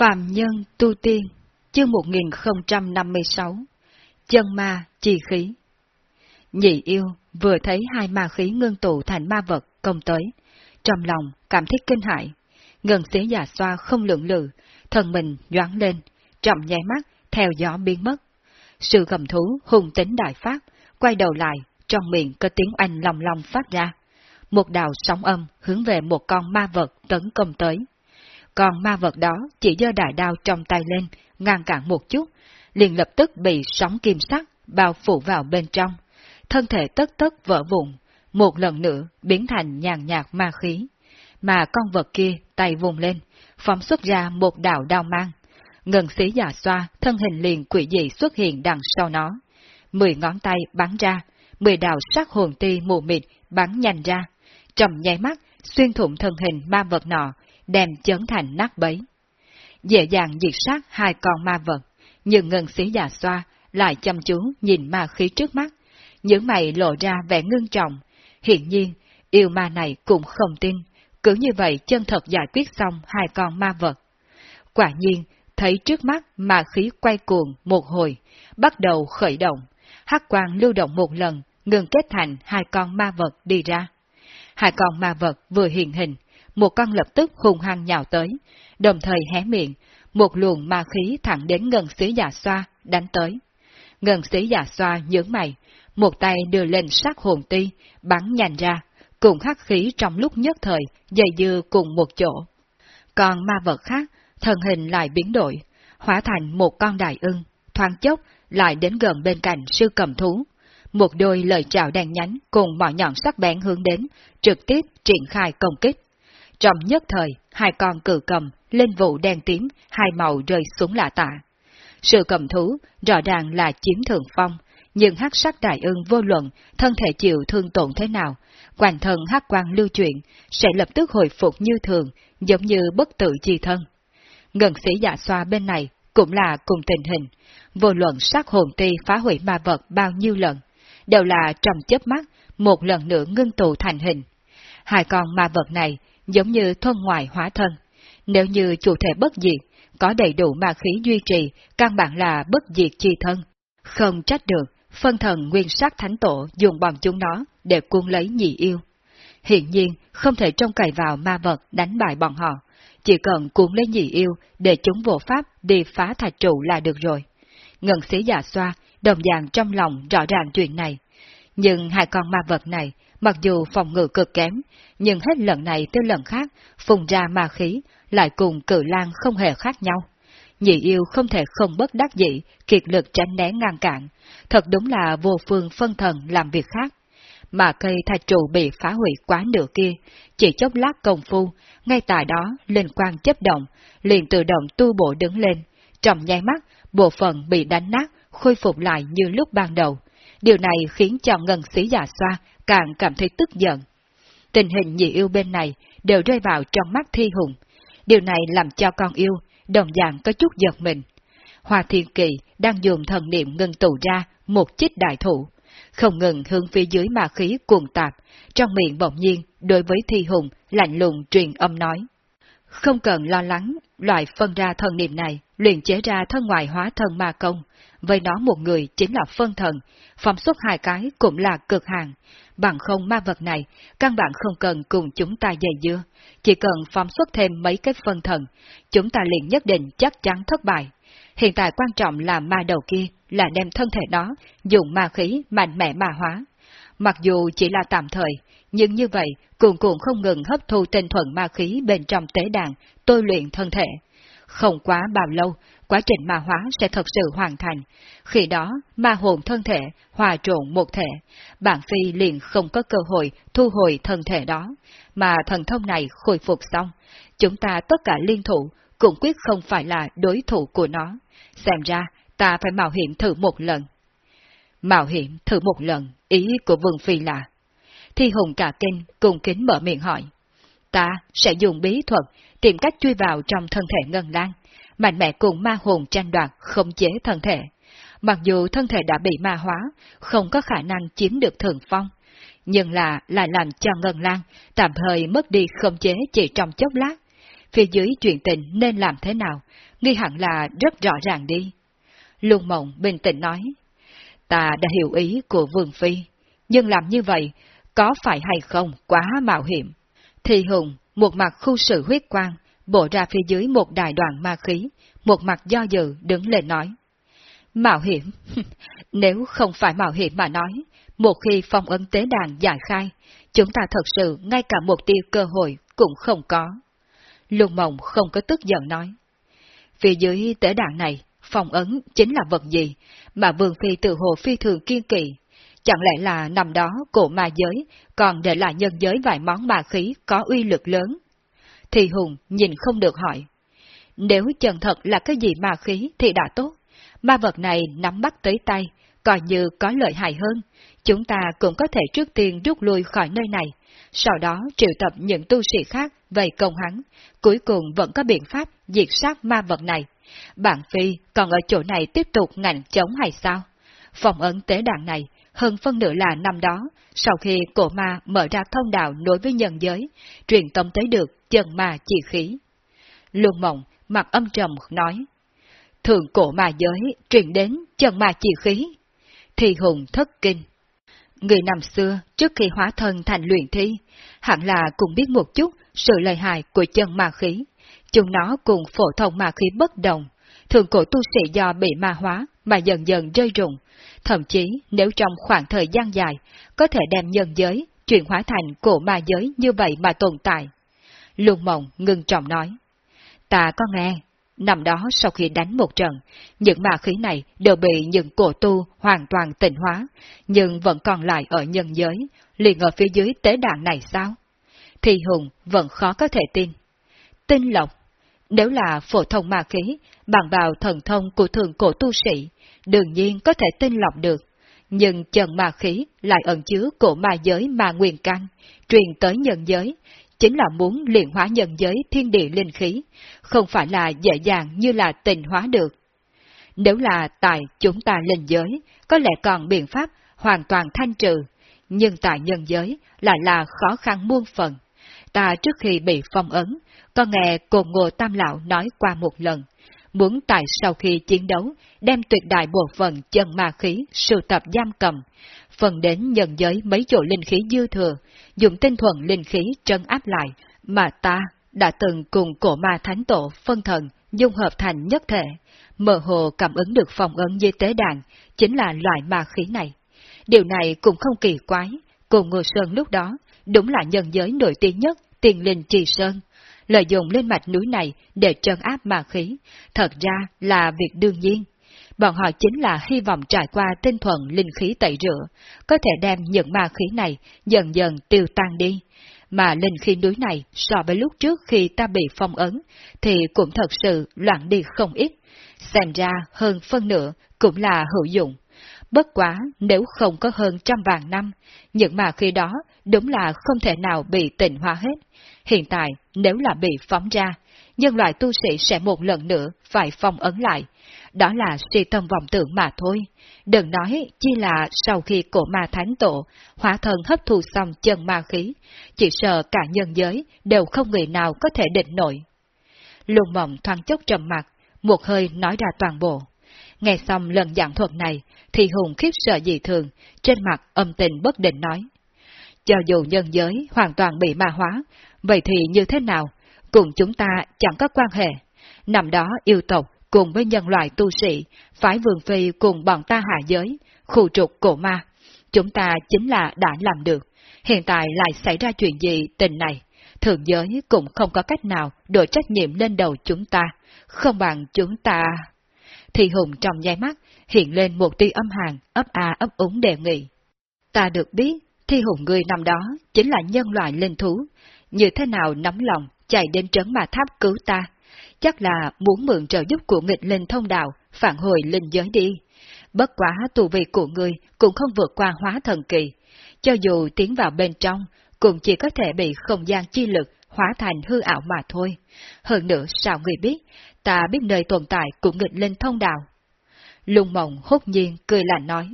Phạm Nhân Tu Tiên, chương 1056, Chân Ma Chi Khí Nhị yêu vừa thấy hai ma khí ngưng tụ thành ma vật công tới, trong lòng cảm thấy kinh hại, ngân xí già xoa không lượng lự, thần mình nhoáng lên, trọng nháy mắt, theo gió biến mất. Sự gầm thú hùng tính đại phát, quay đầu lại, trong miệng có tiếng anh lòng lòng phát ra. Một đạo sóng âm hướng về một con ma vật tấn công tới. Còn ma vật đó chỉ giơ đại đao trong tay lên, ngăn cản một chút, liền lập tức bị sóng kim sắc bao phủ vào bên trong. Thân thể tất tất vỡ vụn, một lần nữa biến thành nhàn nhạt ma khí. Mà con vật kia tay vùng lên, phóng xuất ra một đạo đao mang. Ngân sĩ giả xoa, thân hình liền quỷ dị xuất hiện đằng sau nó. Mười ngón tay bắn ra, mười đạo sắc hồn ti mù mịt bắn nhanh ra. Trầm nháy mắt, xuyên thủng thân hình ma vật nọ, đem chấn thành nát bấy. Dễ dàng diệt sát hai con ma vật, nhưng ngân xí già xoa lại chăm chú nhìn ma khí trước mắt, những mày lộ ra vẻ ngưng trọng. Hiện nhiên, yêu ma này cũng không tin, cứ như vậy chân thật giải quyết xong hai con ma vật. Quả nhiên, thấy trước mắt ma khí quay cuồng một hồi, bắt đầu khởi động, hắc quang lưu động một lần, ngừng kết thành hai con ma vật đi ra. Hai con ma vật vừa hiện hình, một con lập tức hùng hăng nhào tới, đồng thời hé miệng, một luồng ma khí thẳng đến ngân xí giả xoa, đánh tới. Ngân xí giả xoa nhướng mày, một tay đưa lên sát hồn ti, bắn nhanh ra, cùng hắc khí trong lúc nhất thời, dày dư cùng một chỗ. Còn ma vật khác, thân hình lại biến đổi, hóa thành một con đại ưng, thoáng chốc lại đến gần bên cạnh sư cầm thú. Một đôi lời chào đèn nhánh cùng mọi nhọn sắc bén hướng đến, trực tiếp triển khai công kích. Trong nhất thời, hai con cử cầm, lên vụ đen tím, hai màu rơi xuống lạ tạ. Sự cầm thú rõ ràng là chiếm thượng phong, nhưng hắc sắc đại ưng vô luận, thân thể chịu thương tổn thế nào, quanh thân hắc quang lưu chuyển, sẽ lập tức hồi phục như thường, giống như bất tự chi thân. Ngân sĩ giả xoa bên này cũng là cùng tình hình, vô luận sát hồn ti phá hủy ma vật bao nhiêu lần, đều là trong chớp mắt, một lần nữa ngưng tụ thành hình. Hai con ma vật này giống như thân ngoại hóa thân. Nếu như chủ thể bất diệt, có đầy đủ ma khí duy trì, căn bản là bất diệt chi thân. Không trách được, phân thần nguyên sát thánh tổ dùng bọn chúng nó để cuốn lấy nhị yêu. Hiện nhiên, không thể trông cậy vào ma vật đánh bại bọn họ, chỉ cần cuốn lấy nhị yêu để chúng vô pháp đi phá thạch trụ là được rồi. Ngân sĩ giả xoa, đồng dạng trong lòng rõ ràng chuyện này. Nhưng hai con ma vật này Mặc dù phòng ngự cực kém, nhưng hết lần này tới lần khác, phùng ra ma khí, lại cùng cử lang không hề khác nhau. Nhị yêu không thể không bất đắc dĩ, kiệt lực tránh né ngăn cản, thật đúng là vô phương phân thần làm việc khác. Mà cây thạch trụ bị phá hủy quá nửa kia, chỉ chốc lát công phu, ngay tại đó linh quang chấp động, liền tự động tu bộ đứng lên, trong nháy mắt, bộ phận bị đánh nát, khôi phục lại như lúc ban đầu. Điều này khiến cho ngân sĩ giả xoa càng cảm thấy tức giận. Tình hình nhị yêu bên này đều rơi vào trong mắt thi hùng. Điều này làm cho con yêu đồng dạng có chút giật mình. Hoa Thiên Kỳ đang dùng thần niệm ngân tụ ra một chích đại thủ, không ngừng hướng phía dưới ma khí cuồng tạp, trong miệng bỗng nhiên đối với thi hùng lạnh lùng truyền âm nói. Không cần lo lắng, loại phân ra thần niệm này, luyện chế ra thân ngoại hóa thân ma công, với nó một người chính là phân thần, phóng xuất hai cái cũng là cực hàng, bằng không ma vật này, căn bản không cần cùng chúng ta dày dưa, chỉ cần phóng xuất thêm mấy cái phân thần, chúng ta liền nhất định chắc chắn thất bại. Hiện tại quan trọng là ma đầu kia là đem thân thể đó dùng ma khí mạnh mẽ ma hóa. Mặc dù chỉ là tạm thời, nhưng như vậy cuồn cuộn không ngừng hấp thu tinh thuần ma khí bên trong tế đàn, tôi luyện thân thể. Không quá bao lâu, quá trình ma hóa sẽ thật sự hoàn thành. Khi đó, ma hồn thân thể hòa trộn một thể, bản phi liền không có cơ hội thu hồi thân thể đó, mà thần thông này khôi phục xong, chúng ta tất cả liên thủ cũng quyết không phải là đối thủ của nó. Xem ra, ta phải mạo hiểm thử một lần. Mạo hiểm thử một lần, ý của Vương Phi là. Thi Hùng cả kinh cùng kính mở miệng hỏi. Ta sẽ dùng bí thuật tìm cách chui vào trong thân thể Ngân Lan, mạnh mẽ cùng ma hồn tranh đoạt không chế thân thể. Mặc dù thân thể đã bị ma hóa, không có khả năng chiếm được thượng phong, nhưng là lại làm cho Ngân Lan tạm thời mất đi không chế chỉ trong chốc lát. phía dưới chuyện tình nên làm thế nào, nghi hẳn là rất rõ ràng đi. Luân Mộng bình tĩnh nói, ta đã hiểu ý của Vương Phi, nhưng làm như vậy, có phải hay không quá mạo hiểm. Thì Hùng, một mặt khu sự huyết quang, bổ ra phía dưới một đại đoàn ma khí, một mặt do dự đứng lên nói. Mạo hiểm? Nếu không phải mạo hiểm mà nói, một khi phong ấn tế đàn giải khai, chúng ta thật sự ngay cả một tiêu cơ hội cũng không có. Lục mộng không có tức giận nói. Phía dưới tế đàn này, phong ấn chính là vật gì mà Vương Phi tự hồ phi thường kiên kỵ. Chẳng lẽ là nằm đó cổ ma giới còn để lại nhân giới vài món ma khí có uy lực lớn? Thì Hùng nhìn không được hỏi. Nếu chân thật là cái gì ma khí thì đã tốt. Ma vật này nắm bắt tới tay, coi như có lợi hại hơn. Chúng ta cũng có thể trước tiên rút lui khỏi nơi này, sau đó triệu tập những tu sĩ khác về công hắn, cuối cùng vẫn có biện pháp diệt sát ma vật này. Bạn Phi còn ở chỗ này tiếp tục ngành chống hay sao? Phòng ấn tế đàn này, hơn phân nửa là năm đó, sau khi cổ ma mở ra thông đạo nối với nhân giới, truyền tông tới được chân ma chi khí. Luân mộng, mặt âm trầm nói, thường cổ ma giới truyền đến chân ma chi khí. Thì hùng thất kinh. Người năm xưa, trước khi hóa thân thành luyện thi, hẳn là cũng biết một chút sự lợi hại của chân ma khí. Chúng nó cùng phổ thông ma khí bất đồng, thường cổ tu sĩ do bị ma hóa mà dần dần rơi rụng. Thậm chí nếu trong khoảng thời gian dài, có thể đem nhân giới chuyển hóa thành cổ ma giới như vậy mà tồn tại. Luân Mộng ngưng trọng nói. Ta có nghe, năm đó sau khi đánh một trận, những ma khí này đều bị những cổ tu hoàn toàn tịnh hóa, nhưng vẫn còn lại ở nhân giới, liền ở phía dưới tế đàn này sao? Thì Hùng vẫn khó có thể tin. Tinh lộc, nếu là phổ thông ma khí, bằng vào thần thông của thường cổ tu sĩ, đương nhiên có thể tinh lọc được. Nhưng trần ma khí lại ẩn chứa cổ ma giới ma nguyên căn, truyền tới nhân giới, chính là muốn luyện hóa nhân giới thiên địa linh khí, không phải là dễ dàng như là tình hóa được. Nếu là tại chúng ta linh giới, có lẽ còn biện pháp hoàn toàn thanh trừ, nhưng tại nhân giới lại là khó khăn muôn phần. Ta trước khi bị phong ấn, có nghe cồn ngô tam lão nói qua một lần, muốn tại sau khi chiến đấu, đem tuyệt đại bộ phận chân ma khí sưu tập giam cầm, phần đến nhân giới mấy chỗ linh khí dư thừa, dùng tinh thuần linh khí trấn áp lại, mà ta đã từng cùng cổ ma thánh tổ phân thần dung hợp thành nhất thể, mơ hồ cảm ứng được phòng ấn dây tế đàn, chính là loại ma khí này. Điều này cũng không kỳ quái, cùng Ngô Sơn lúc đó, đúng là nhân giới nổi tiếng nhất, tiền linh trì sơn. Lợi dụng lên mạch núi này để trấn áp ma khí, thật ra là việc đương nhiên. Bọn họ chính là hy vọng trải qua tinh thuần linh khí tẩy rửa, có thể đem những ma khí này dần dần tiêu tan đi. Mà linh khí núi này so với lúc trước khi ta bị phong ấn, thì cũng thật sự loạn đi không ít. Xem ra hơn phân nửa cũng là hữu dụng. Bất quá nếu không có hơn trăm vàng năm, những mà khi đó đúng là không thể nào bị tịnh hóa hết. Hiện tại nếu là bị phóng ra, nhân loại tu sĩ sẽ một lần nữa phải phong ấn lại. Đó là suy tâm vọng tưởng mà thôi. Đừng nói chi là sau khi cổ ma thánh tổ, hóa thần hấp thu xong chân ma khí, chỉ sợ cả nhân giới đều không người nào có thể định nổi. Lùng mộng thoáng chốc trầm mặt, một hơi nói ra toàn bộ. Nghe xong lần giảng thuật này, thì Hùng khiếp sợ dị thường, trên mặt âm tình bất định nói. Cho dù nhân giới hoàn toàn bị ma hóa, vậy thì như thế nào? Cùng chúng ta chẳng có quan hệ. Năm đó yêu tộc cùng với nhân loại tu sĩ, phái vương phi cùng bọn ta hạ giới, khu trục cổ ma. Chúng ta chính là đã làm được. Hiện tại lại xảy ra chuyện gì tình này? Thượng giới cũng không có cách nào đổi trách nhiệm lên đầu chúng ta, không bằng chúng ta... Thì Hùng trong nháy mắt hiện lên một tia âm hàng, ấp a ấp úng đề nghị. Ta được biết, Thi Hùng người năm đó chính là nhân loại linh thú, như thế nào nắm lòng chạy đến trấn mà tháp cứu ta, chắc là muốn mượn trợ giúp của nghịch linh thông đạo, phản hồi linh giới đi. Bất quá tù vị của người cũng không vượt qua hóa thần kỳ, cho dù tiến vào bên trong, cũng chỉ có thể bị không gian chi lực hóa thành hư ảo mà thôi. Hơn nữa sao người biết, ta biết nơi tồn tại của nghịch linh thông đạo. Lung mộng hốt nhiên cười lạnh nói,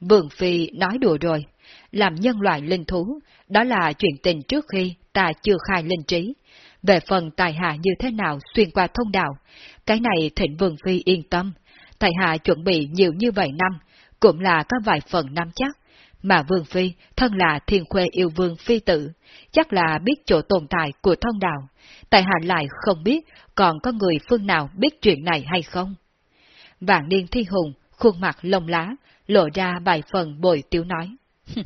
Vương Phi nói đùa rồi, làm nhân loại linh thú, đó là chuyện tình trước khi ta chưa khai linh trí. Về phần tài hạ như thế nào xuyên qua thông đạo, cái này thịnh Vương Phi yên tâm. Tài hạ chuẩn bị nhiều như vậy năm, cũng là có vài phần năm chắc. Mà Vương Phi, thân là thiên khuê yêu vương phi tử, chắc là biết chỗ tồn tại của thông đạo. Tài hạ lại không biết còn có người phương nào biết chuyện này hay không. Vạn niên thi hùng, khuôn mặt lông lá, lộ ra vài phần bồi tiếu nói.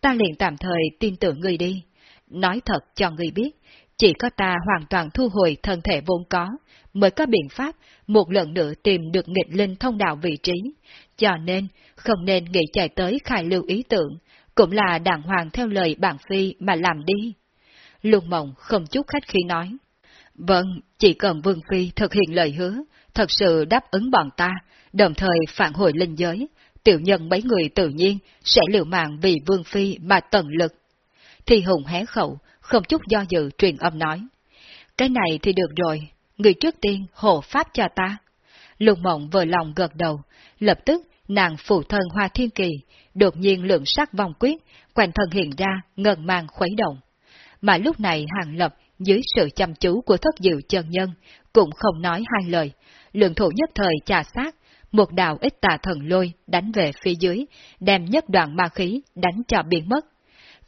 ta liền tạm thời tin tưởng người đi. Nói thật cho người biết, chỉ có ta hoàn toàn thu hồi thân thể vốn có, mới có biện pháp một lần nữa tìm được nghịch linh thông đạo vị trí. Cho nên, không nên nghĩ chạy tới khai lưu ý tưởng, cũng là đàng hoàng theo lời bản phi mà làm đi. Luân Mộng không chút khách khi nói. Vâng, chỉ cần Vương Phi thực hiện lời hứa, thật sự đáp ứng bọn ta, đồng thời phản hồi linh giới, tiểu nhân mấy người tự nhiên sẽ liều mạng vì Vương Phi mà tận lực. Thì Hùng hé khẩu, không chút do dự truyền âm nói. Cái này thì được rồi, người trước tiên hộ pháp cho ta. Lục mộng vừa lòng gật đầu, lập tức nàng phụ thân hoa thiên kỳ, đột nhiên lượng sắc vòng quyết, quanh thân hiện ra ngần mang khuấy động. Mà lúc này hàng lập dưới sự chăm chú của thất diệu chân nhân, cũng không nói hai lời, lượng thủ nhất thời trà sát, một đạo ít tà thần lôi đánh về phía dưới, đem nhất đoạn ma khí đánh cho biến mất.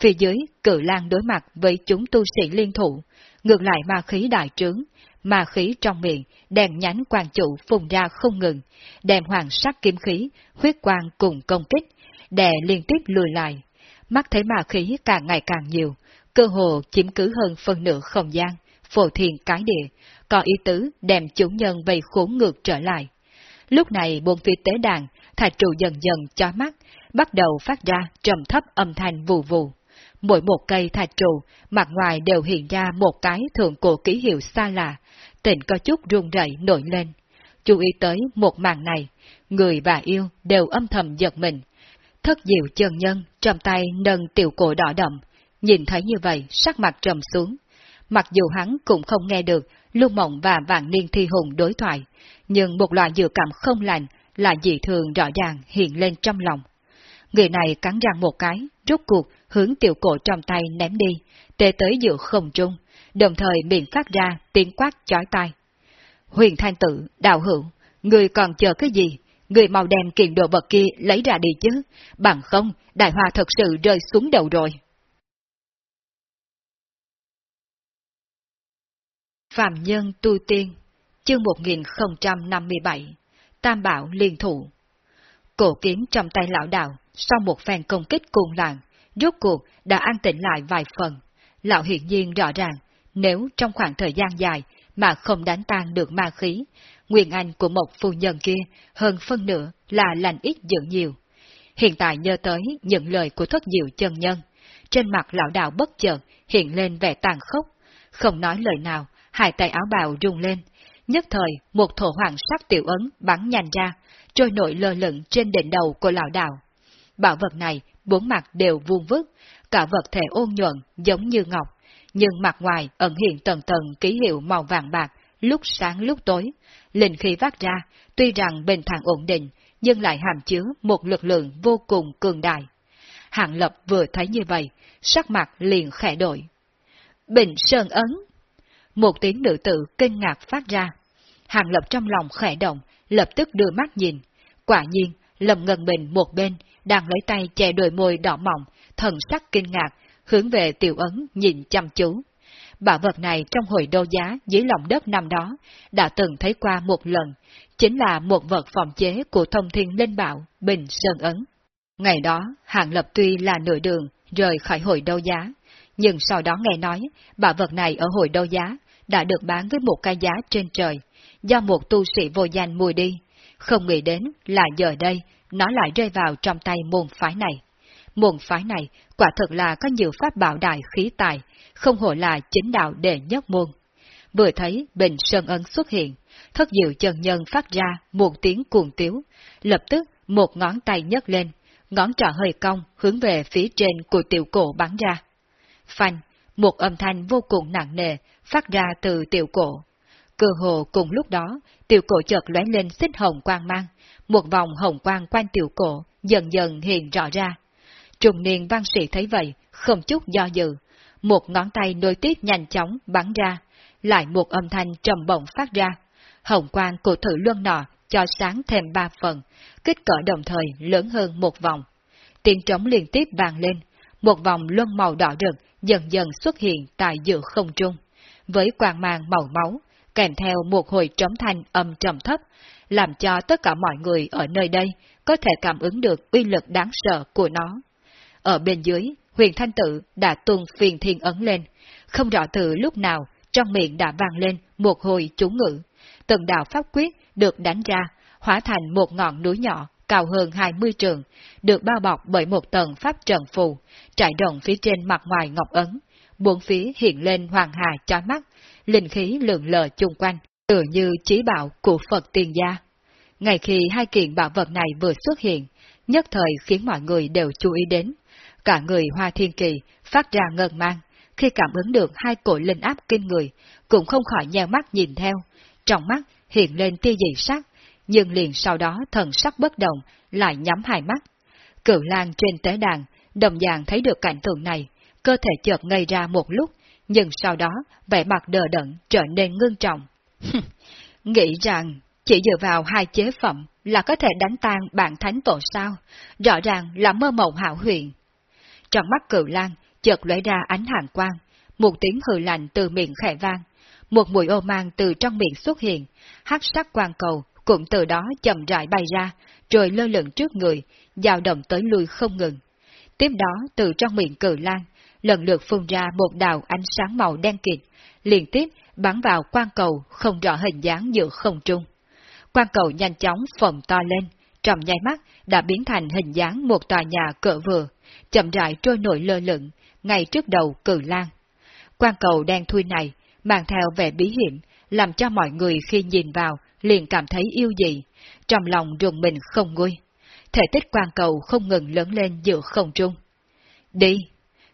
Phía dưới, cử lang đối mặt với chúng tu sĩ liên thủ, ngược lại ma khí đại trướng, ma khí trong miệng, đèn nhánh quan chủ phùng ra không ngừng, đèn hoàng sắc kiếm khí, huyết quang cùng công kích, đè liên tiếp lùi lại. Mắt thấy ma khí càng ngày càng nhiều, cơ hồ chiếm cứ hơn phần nửa không gian, phổ thiền cái địa, có ý tứ đem chúng nhân vây khốn ngược trở lại. Lúc này buồn phi tế đàn, thạch trụ dần dần cho mắt, bắt đầu phát ra trầm thấp âm thanh vù vù. Mỗi một cây thạch trụ, mặt ngoài đều hiện ra một cái thượng cổ ký hiệu xa lạ, tình có chút run rẩy nổi lên. Chú ý tới một màn này, người và yêu đều âm thầm giật mình. Thất diệu chân nhân, trong tay nâng tiểu cổ đỏ đậm, nhìn thấy như vậy sắc mặt trầm xuống. Mặc dù hắn cũng không nghe được Lưu Mộng và Vạn Niên Thi Hùng đối thoại, nhưng một loại dự cảm không lành là dị thường rõ ràng hiện lên trong lòng. Người này cắn răng một cái, rút cuộc hướng tiểu cổ trong tay ném đi, tê tới giữa không trung, đồng thời miệng phát ra tiếng quát chói tai. Huyền Thanh Tử, đạo hữu, người còn chờ cái gì? Người màu đen kiện đồ vật kia lấy ra đi chứ, bằng không, đại hoa thật sự rơi xuống đầu rồi. Phạm Nhân Tu Tiên Chương 1057 Tam Bảo Liên Thủ Cổ kiếm trong tay lão đạo, sau một phen công kích cuồng loạn, rốt cuộc đã an tĩnh lại vài phần. Lão hiển nhiên rõ ràng, nếu trong khoảng thời gian dài mà không đánh tan được ma khí, nguyên anh của một phu nhân kia hơn phân nửa là lành ít dữ nhiều. Hiện tại nhớ tới những lời của thất diệu chân nhân, trên mặt lão đạo bất chợt hiện lên vẻ tàn khốc, không nói lời nào, hai tay áo bào rung lên, nhất thời một thổ hoàng sắc tiểu ấn bắn nhanh ra, trôi nổi lơ lửng trên đỉnh đầu của lão đạo. Bảo vật này, bốn mặt đều vuông vức, cả vật thể ôn nhuận giống như ngọc, nhưng mặt ngoài ẩn hiện tầng tầng ký hiệu màu vàng bạc, lúc sáng lúc tối. Linh khí phát ra, tuy rằng bình thản ổn định, nhưng lại hàm chứa một lực lượng vô cùng cường đại. Hạng Lập vừa thấy như vậy, sắc mặt liền khẽ đổi. Bình Sơn Ấn một tiếng nữ tử kinh ngạc phát ra. Hàng lập trong lòng khẽ động, lập tức đưa mắt nhìn. Quả nhiên, lầm ngần mình một bên, đang lấy tay che đôi môi đỏ mỏng, thần sắc kinh ngạc, hướng về tiểu ấn nhìn chăm chú. Bảo vật này trong hồi đô giá dưới lòng đất năm đó, đã từng thấy qua một lần, chính là một vật phòng chế của thông thiên linh bảo, Bình Sơn Ấn. Ngày đó, Hàng Lập tuy là nửa đường, rời khỏi hồi đô giá, nhưng sau đó nghe nói, bảo vật này ở hồi đô giá đã được bán với một cái giá trên trời, do một tu sĩ vô danh mua đi. Không nghĩ đến là giờ đây, nó lại rơi vào trong tay môn phái này. Môn phái này quả thật là có nhiều pháp bảo đại khí tài, không hổ là chính đạo đệ nhất môn. Vừa thấy Bình Sơn Ấn xuất hiện, thất diệu chân nhân phát ra một tiếng cuồng tiếu, lập tức một ngón tay nhấc lên, ngón trỏ hơi cong hướng về phía trên của tiểu cổ bắn ra. Phanh, một âm thanh vô cùng nặng nề phát ra từ tiểu cổ. Cơ hồ cùng lúc đó, tiểu cổ chợt lóe lên xích hồng quang mang, một vòng hồng quang quanh tiểu cổ dần dần hiện rõ ra. Trùng niên văn sĩ thấy vậy, không chút do dự, một ngón tay nối tiếp nhanh chóng bắn ra, lại một âm thanh trầm bổng phát ra. Hồng quang của thử luân nọ cho sáng thêm ba phần, kích cỡ đồng thời lớn hơn một vòng. Tiếng trống liên tiếp vang lên, một vòng luân màu đỏ rực dần dần xuất hiện tại giữa không trung, với quang mang màu máu, kèm theo một hồi trống thanh âm trầm thấp, làm cho tất cả mọi người ở nơi đây có thể cảm ứng được uy lực đáng sợ của nó. Ở bên dưới, huyền thanh tự đã tuôn phiền thiên ấn lên, không rõ từ lúc nào trong miệng đã vang lên một hồi chú ngữ. Từng đạo pháp quyết được đánh ra, hóa thành một ngọn núi nhỏ cao hơn 20 trường, được bao bọc bởi một tầng pháp trận phù, trải rộng phía trên mặt ngoài ngọc ấn. Bốn phía hiện lên hoàng hà chói mắt, linh khí lượn lờ chung quanh, tựa như trí bảo của Phật tiên gia. Ngay khi hai kiện bảo vật này vừa xuất hiện, nhất thời khiến mọi người đều chú ý đến. Cả người Hoa Thiên Kỳ phát ra ngân mang, khi cảm ứng được hai cổ linh áp kinh người, cũng không khỏi nheo mắt nhìn theo. Trong mắt hiện lên tia dị sắc, nhưng liền sau đó thần sắc bất động, lại nhắm hai mắt. Cửu lang trên tế đàn, đồng dạng thấy được cảnh tượng này, cơ thể chợt ngây ra một lúc, nhưng sau đó vẻ mặt đờ đẫn trở nên ngưng trọng. Nghĩ rằng chỉ dựa vào hai chế phẩm là có thể đánh tan bản thánh tổ sao, rõ ràng là mơ mộng hảo huyền. Trong mắt cửu lang chợt lóe ra ánh hàng quang, một tiếng hừ lạnh từ miệng khẽ vang, một mùi ô mang từ trong miệng xuất hiện, hắc sắc quang cầu cũng từ đó chậm rãi bay ra, rồi lơ lửng trước người, dao động tới lui không ngừng. Tiếp đó từ trong miệng cử lan, lần lượt phun ra một đạo ánh sáng màu đen kịt, liên tiếp bắn vào quan cầu không rõ hình dáng giữa không trung. quan cầu nhanh chóng phồng to lên, trong nháy mắt đã biến thành hình dáng một tòa nhà cỡ vừa, chậm rãi trôi nổi lơ lửng, ngay trước đầu cử lan. Quan cầu đen thui này mang theo vẻ bí hiểm, làm cho mọi người khi nhìn vào liền cảm thấy yêu dị, trong lòng rùng mình không nguôi. Thể tích quan cầu không ngừng lớn lên giữa không trung. Đi!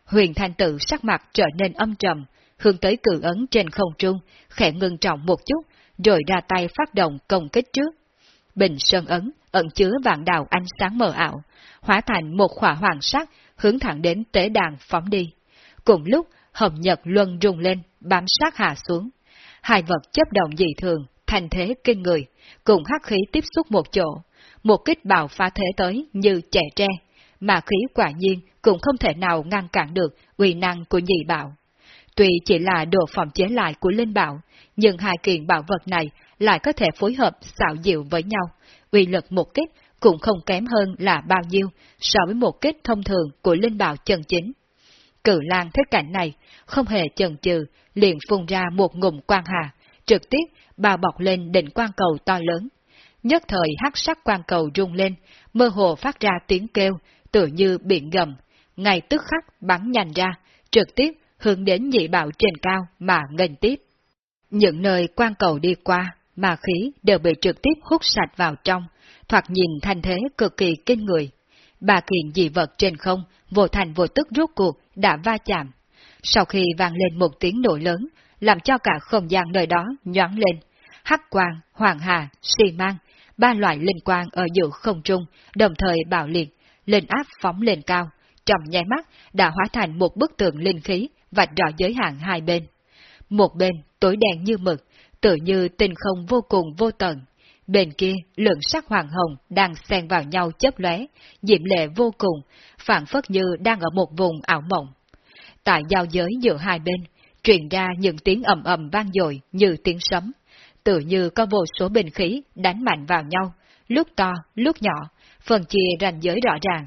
Huyền thanh tự sắc mặt trở nên âm trầm, hướng tới cự ấn trên không trung, khẽ ngưng trọng một chút, rồi ra tay phát động công kích trước. Bình sơn ấn ẩn chứa vạn đào ánh sáng mờ ảo, hóa thành một khỏa hoàng sắc hướng thẳng đến tế đàn phóng đi. Cùng lúc, hồng nhật luân rung lên, bám sát hạ xuống. Hai vật chấp động dị thường, thành thế kinh người, cùng hắc khí tiếp xúc một chỗ, một kích bạo phá thế tới như trẻ tre, mà khí quả nhiên cũng không thể nào ngăn cản được uy năng của nhị bảo. Tuy chỉ là đồ phòng chế lại của linh bảo, nhưng hai kiện bảo vật này lại có thể phối hợp xạo diệu với nhau, uy lực một kích cũng không kém hơn là bao nhiêu so với một kích thông thường của linh bảo chân chính. Cử lang thấy cảnh này, không hề chần chừ, liền phun ra một ngụm quang hà, trực tiếp bao bọc lên đỉnh quang cầu to lớn. Nhất thời hắc sắc quang cầu rung lên, mơ hồ phát ra tiếng kêu, tự như biển gầm, ngay tức khắc bắn nhanh ra, trực tiếp hướng đến nhị bảo trên cao mà ngành tiếp. Những nơi quan cầu đi qua, mà khí đều bị trực tiếp hút sạch vào trong, thoạt nhìn thành thế cực kỳ kinh người. bà kiện dị vật trên không, vô thành vô tức rốt cuộc, đã va chạm. Sau khi vang lên một tiếng nổ lớn, làm cho cả không gian nơi đó nhoáng lên. Hắc quang, hoàng hà, xì mang, ba loại linh quang ở giữa không trung, đồng thời bạo liệt, lên áp phóng lên cao, trong nháy mắt đã hóa thành một bức tường linh khí, vạch rõ giới hạn hai bên. Một bên tối đen như mực, tự như tinh không vô cùng vô tận. Bên kia, lượng sắc hoàng hồng đang xen vào nhau chớp lóe, diễm lệ vô cùng, phản phất như đang ở một vùng ảo mộng. Tại giao giới giữa hai bên, truyền ra những tiếng ầm ầm vang dội như tiếng sấm, tự như có vô số bình khí đánh mạnh vào nhau, lúc to, lúc nhỏ, phần chia ranh giới rõ ràng.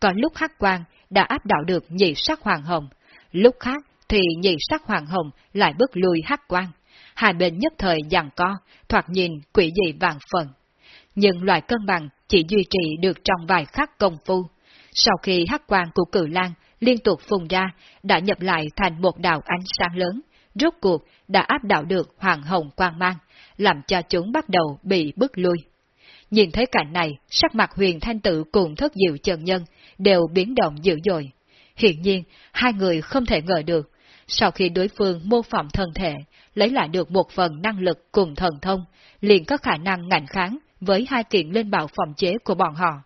Còn lúc hắc quang đã áp đảo được nhị sắc hoàng hồng, lúc khác thì nhị sắc hoàng hồng lại bước lùi hắc quang. Hai bên nhất thời giằng co, thoạt nhìn quỷ dị vàng phần. Nhưng loại cân bằng chỉ duy trì được trong vài khắc công phu. Sau khi hắc quang của cử lang liên tục phùng ra, đã nhập lại thành một đạo ánh sáng lớn, rốt cuộc đã áp đảo được hoàng hồng quang mang, làm cho chúng bắt đầu bị bức lui. Nhìn thấy cảnh này, sắc mặt huyền thanh tử cùng thất diệu trần nhân đều biến động dữ dội. Hiện nhiên, hai người không thể ngờ được, sau khi đối phương mô phỏng thân thể, lấy lại được một phần năng lực cùng thần thông, liền có khả năng ngạnh kháng với hai kiện lên bảo phòng chế của bọn họ.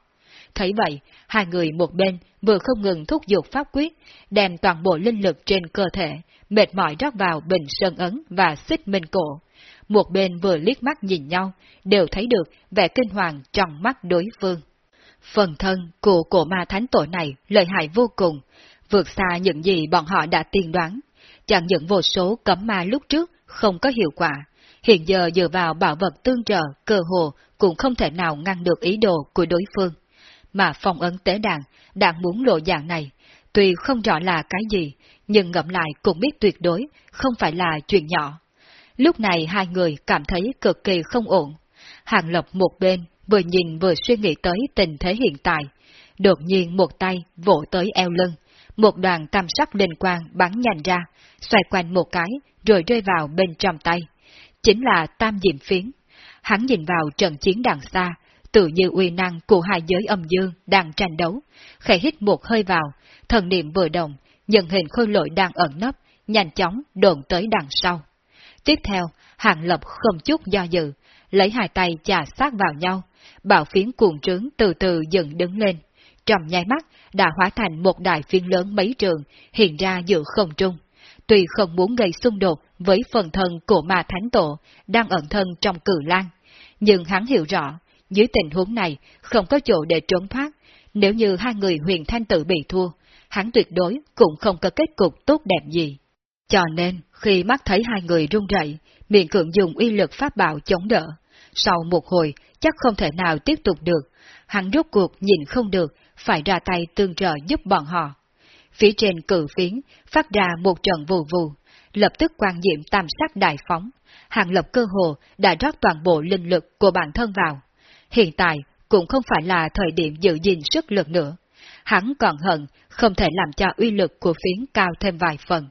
Thấy vậy, hai người một bên vừa không ngừng thúc giục pháp quyết, đem toàn bộ linh lực trên cơ thể, mệt mỏi rót vào bình sơn ấn và xích minh cổ. Một bên vừa liếc mắt nhìn nhau, đều thấy được vẻ kinh hoàng trong mắt đối phương. Phần thân của cổ ma thánh tổ này lợi hại vô cùng, vượt xa những gì bọn họ đã tiên đoán. Chẳng những vô số cấm ma lúc trước không có hiệu quả, hiện giờ dựa vào bảo vật tương trợ, cơ hồ cũng không thể nào ngăn được ý đồ của đối phương. Mà phong ấn tế đàn đang muốn lộ dạng này, tuy không rõ là cái gì, nhưng ngẫm lại cũng biết tuyệt đối không phải là chuyện nhỏ. Lúc này hai người cảm thấy cực kỳ không ổn. Hàng Lập một bên vừa nhìn vừa suy nghĩ tới tình thế hiện tại. Đột nhiên một tay vỗ tới eo lưng, một đoàn tam sắc linh quang bắn nhanh ra, xoay quanh một cái rồi rơi vào bên trong tay. Chính là tam diệm phiến. Hắn nhìn vào trận chiến đằng xa, tự như uy năng của hai giới âm dương đang tranh đấu, khẽ hít một hơi vào, thần niệm vừa động, nhận hình khôi lội đang ẩn nấp, nhanh chóng đồn tới đằng sau. Tiếp theo, Hàng Lập không chút do dự, lấy hai tay chà sát vào nhau, bảo phiến cuồng trướng từ từ dần đứng lên. Trong nháy mắt, đã hóa thành một đại phiến lớn mấy trường, hiện ra giữa không trung. Tuy không muốn gây xung đột với phần thân của ma thánh tổ, đang ẩn thân trong cử lan, nhưng hắn hiểu rõ, dưới tình huống này không có chỗ để trốn thoát, nếu như hai người huyền thanh tử bị thua, hắn tuyệt đối cũng không có kết cục tốt đẹp gì. Cho nên, khi mắt thấy hai người run rẩy, miệng cưỡng dùng uy lực pháp bảo chống đỡ, sau một hồi chắc không thể nào tiếp tục được, hắn rốt cuộc nhìn không được, phải ra tay tương trợ giúp bọn họ. Phía trên cử phiến phát ra một trận vù vù, lập tức quan diệm tam sắc đại phóng, hàng lập cơ hồ đã rót toàn bộ linh lực của bản thân vào. Hiện tại cũng không phải là thời điểm giữ gìn sức lực nữa. Hắn còn hận không thể làm cho uy lực của phiến cao thêm vài phần.